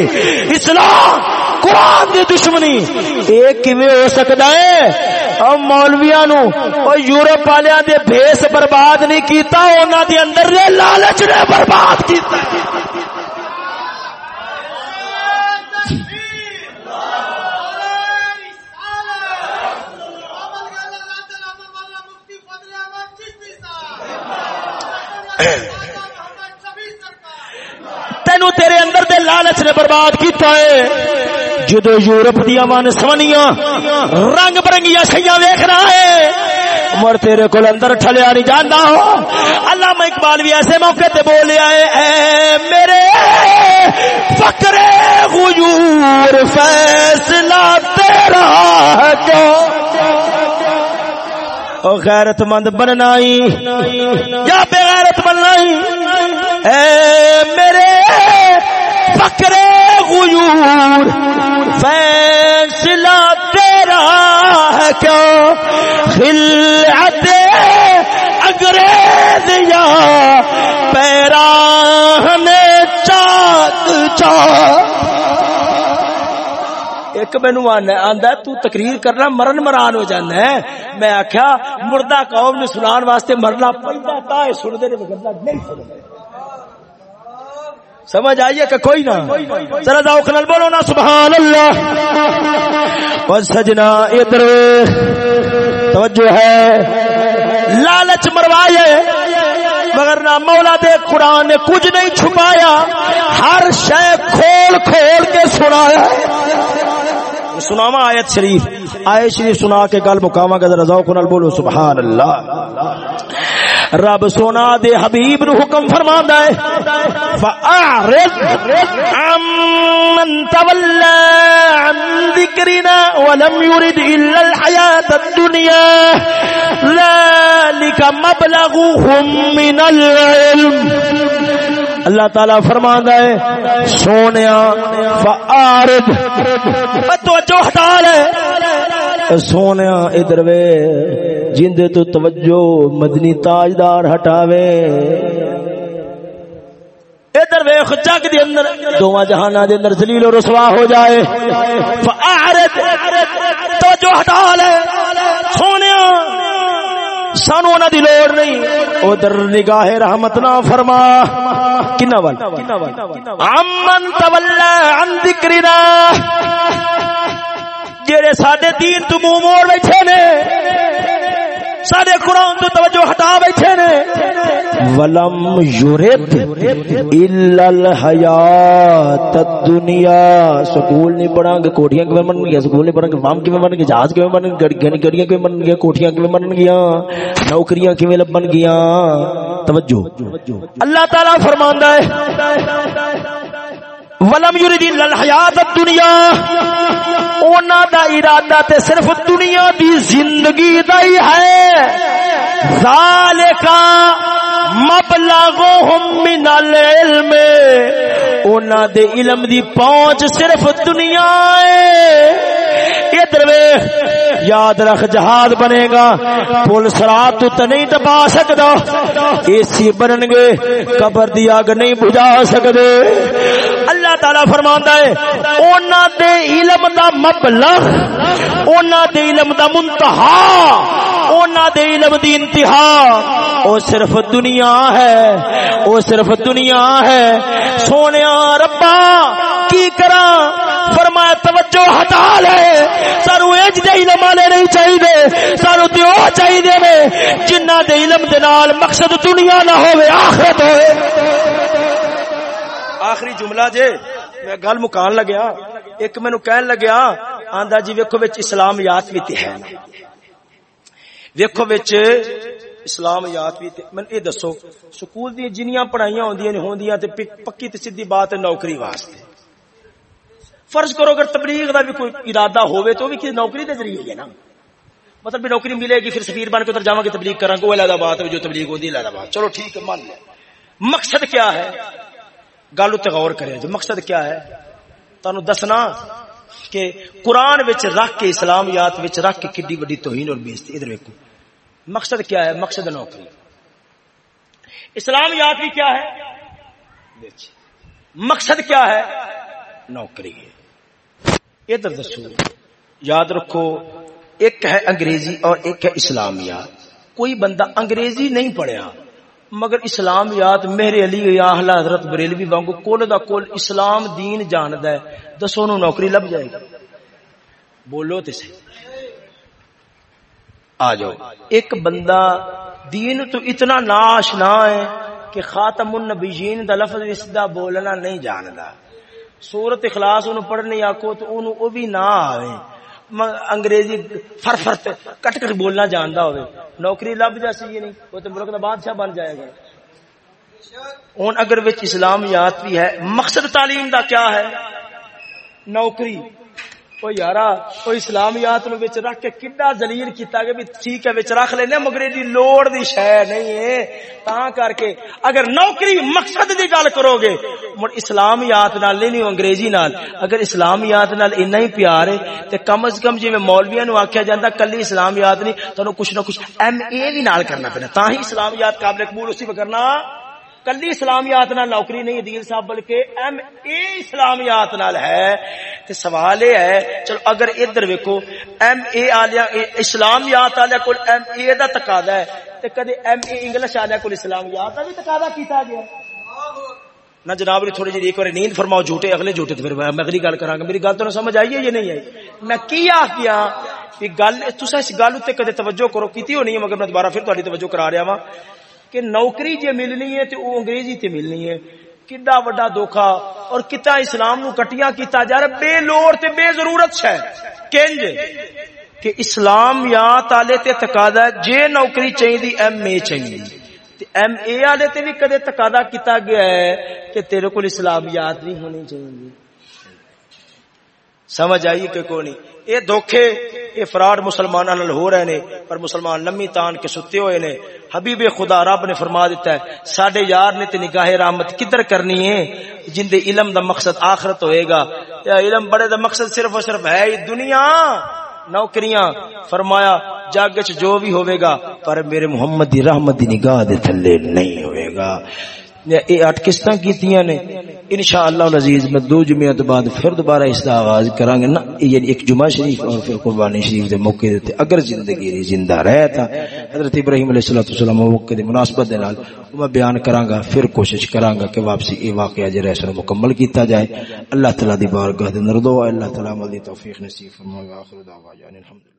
اسلام، قرآن دی دشمنی! اے کیویں ہو سکدا ہے؟ او مولویاں نو او یورپ والیاں دے بھیس برباد نہیں کیتا، انہاں دے اندر لالچ نے برباد کیتا تینو تیرے اندر دے لالچ نے برباد کیتا ہے۔ جدو یورپ دیا من سونیاں رنگ برنگیا شیاں ویخ رہا ہے مر تیرے کول اندر ٹھلیا نہیں جانا ہو۔ اللہ میں اقبال بھی ایسے موقع تے بولیا ہے، اے میرے فکرے غیور فیصلہ تیرا ہے۔ کیوں او غیرت مند بننا ہی یا بے غیرت بننا ہی اے میرے فکرے غیور، فیصلہ تیرا ہے کیا خلعت انگریز یا پیراہن چاک چاک۔ ایک مینو آندا تو تقریر کرنا مرن مران ہو جانا ہے میں آخیا مردہ قوم نے سنان واسطے مرنا پہنتا تا ہے سن دے نہیں سن سمجھ آئیے کہ کوئی نہ ذرا ذوق نال بولو نا سبحان اللہ اور سجنا ادھر توجہ ہے لالچ مروائے مگر نہ مولا دے قرآن نے کچھ نہیں چھپایا ہر شے کھول کھول کے سنایا سناوا آیت شریف۔ آیت شریف سنا کے گل مقامہ کا ذرا ذوق نال بولو سبحان اللہ رب سونا دے حبیب نو حکم فرماندا ہے۔ فاعرض عمن تولى عن ذكرنا ولم يرد الا الحياه الدنيا۔ ذلك مبلغهم من العلم۔ اللہ تعالی فرماندا ہے، سونیا فارد توجہ ہٹا لے۔ سونیا ادھر وے جیندے تو توجہ مدنی تاجدار ہٹاوے۔ ادھر ویخ جگ دے اندر، دوواں جہاناں دے اندر ذلیل و رسوا ہو جائے۔ فاعرض توجہ ہٹا لے۔ سونیا سانو انہاں دی لوڑ نہیں۔ ادھر نگاہ رحمت نہ فرما۔ کنا وال۔ امن تولا عن ذکرنا۔ جڑے ساڈے دین تو منہ موڑ بیٹھے نے۔ سارے قرآن تو توجہ ہٹا بیٹھے نے۔ ولم یرد الا الحیات الدنیا۔ سکول نہیں پڑھا گے کوٹھیاں کیویں بن گیا سکول نہیں پڑھا گے فارم کیویں بن گئے جہاز کیویں بن گئے گڑیاں کیویں بن گیا کوٹھیاں کیویں بن گیا نوکریاں کیویں لبن گیا توجہ۔ اللہ تعالی فرماندا ہے ولم یرید الا الحیات الدنیا۔ اونا دا ارادہ تے صرف دنیا دی زندگی دا ہی ہے۔ ذالکا مبلغهم من العلم۔ اونا دے علم دی پہنچ صرف دنیا ہے۔ ادھر یاد رکھ، جہاد بنے گا۔ پل سرات تو نہیں دبا سکتا۔ اے سی بنن گے، قبر دی اگ نہیں بجھا سکدے اللہ تعالی فرماندا ہے، اونا دے علم دا مبلغ، اونا دے علم دا منتہا، اونا دے علم دی انتہا۔ او صرف دنیا ہے، او صرف دنیا ہے۔ سونیا ربا، کی کراں فرمایا، توجہ ہٹا لے۔ سانو اج دے علم والے نہیں چاہیے سانو تے او چاہیے نے، جنہ دے علم دے نال مقصد دنیا نہ ہوے آخرت ہوے آخری جملہ جے میں گل مکان لگیا ایک مینو کہن لگیا آندا جی ویکھو وچ اسلامیات بھی تے ہے ویکھو وچ اسلامیات بھی تے من اے دسو سکول دی جنیاں پڑھائیاں ہوندیاں نے ہوندیاں تے پکی تے سیدھی بات ہے نوکری واسطے فرض کرو اگر تبلیغ دا بھی کوئی ارادہ ہوئے تو بھی کسی نوکری دے ذریعے ہے نا مطلب بھی نوکری ملے گی پھر سفیر بن کے ادھر جاواں گے تبلیغ کراں گے وہ علیحدہ بات ہے جو تبلیغ ہوندی ہے علیحدہ بات چلو ٹھیک ہے مان لیا مقصد کیا ہے گل اتنے غور کرے جو مقصد کیا ہے؟ تانوں دسنا کہ قرآن وچ رکھ کے اسلامیات وچ رکھ کے کڈی وڈی توہین اور بےزتی ادھر ویکھو۔ مقصد کیا ہے؟ مقصد نوکری۔ اسلامیات بھی کیا ہے؟ مقصد کیا ہے؟ نوکری ہے۔ ادھر دسو۔ یاد رکھو، ایک ہے انگریزی اور ایک ہے اسلامیات۔ کوئی بندہ انگریزی نہیں پڑھیا۔ مگر اسلامیات میرے علی یا حضرت بریلوی وانگو کول دا کول اسلام دین جاندا ہے۔ دسو نو نوکری لب جائے گی۔ بولو تے صحیح۔ آ جاؤ۔ ایک بندہ دین تو اتنا ناشنا ہے کہ خاتم النبیین دا لفظ اس دا بولنا نہیں جاندا۔ سورت اخلاص انہوں پڑھنے آکو تو انہوں او بھی نہ آوے انگریزی فر فر کٹ کٹ بولنا جاندا ہوئے نوکری لب جا سی جی نہیں، وہ تو ملک دا بادشاہ بن جائے گا۔ اون اگر وچ اسلامیات بھی ہے، مقصد تعلیم دا کیا ہے؟ نوکری۔ وہ یارا وہ اسلامیات نو وچ رکھ کے کڈا ذلیل کیتا کہ بھی ٹھیک ہے وچ رکھ لینے مگر دی لوڑ دی شے نہیں ہے تا کر کے اگر نوکری مقصد دی گل کرو گے مڑ اسلامیات نال نہیں انگریزی نال اگر اسلامیات نال اتنا ہی پیار ہے تے کم از کم جویں مولویاں نو آکھیا جاندا کلی اسلامیات نہیں تانوں کچھ نہ کچھ ایم اے بھی نال کرنا پینا تا ہی اسلامیات قابل قبول اسی پہ کرنا کلی اسلامیات نال نوکری نہیں دین صاحب بلکہ ایم اے اسلامیات نال ہے تے سوال یہ ہے چلو اگر ادھر ویکو ایم اے آلیا اسلامیات آلیا کول ایم اے دا تقاضا ہے تے کدی ایم اے انگلش آلیا کول اسلامیات دا بھی تقاضا کیتا گیا نہ جناب نے تھوڑی جی ایک بار نیند فرماؤ جھوٹے اگلے جھوٹے تو پھر میں اگلی گل کراں گا میری گل تو سمجھ آئی ہے یا نہیں آئی میں کی آخ کیا کہ گل تسا اس گل تے کدے توجہ کرو کیتی ہونی ہے مگر میں دوبارہ پھر تہاڈی توجہ کرا رہا ہاں کہ نوکری جے ملنی ہے تے او انگریزی تے ملنی ہے۔ کڈا وڈا دھوکا اور کتا اسلام نو کٹیاں کیتا جا رہا بے لوڑ تے بے ضرورت ہے کنج کہ اسلام یا تالے تے تقاضا جے نوکری چاہیے ایم اے چاہیے ایم اے والے تے بھی کدے تقاضا کیتا گیا ہے کہ تیرے کو اسلامیات نہیں ہونی چاہیے سمجھ آئی کہ کو نہیں۔ اے دھوکھے اے فراڈ مسلمانوں نال ہو رہے نے، پر مسلمان لمی تان کے ستے ہوئے نے۔ حبیب خدا رب نے فرما دیتا ہے، ساڈے یار نے تے نگاہ رحمت کدھر کرنی ہے؟ جن دے علم دا مقصد آخرت ہوئے گا۔ یا علم بڑے دا مقصد صرف اور صرف ہے دنیا۔ نوکریاں، فرمایا جگ جو بھی ہوئے گا، پر میرے محمد دی رحمت دی نگاہ دے تھلے نہیں ہوئے گا۔ یہ اٹھ قسط کی نے؟ ان شاء اللہ عزیز میں دو جمعے تو بعد پھر دوبارہ اس کا آغاز کریں گے نا یعنی ایک جمعہ شریف اور پھر قربانی شریف دے موقع دیتے اگر زندگی ری زندہ رہے تھا حضرت ابراہیم علیہ الصلوۃ والسلام موقع دی مناسبت دے نال میں بیان کراں گا پھر کوشش کراں گا کہ واپسی یہ واقعہ جڑا ہے مکمل کیتا جائے۔ اللہ تعالی دی بارگاہ دے نردو اللہ تعالی عمل دی توفیق نصیب فرمائے۔ اخر دعوانا الحمدللہ۔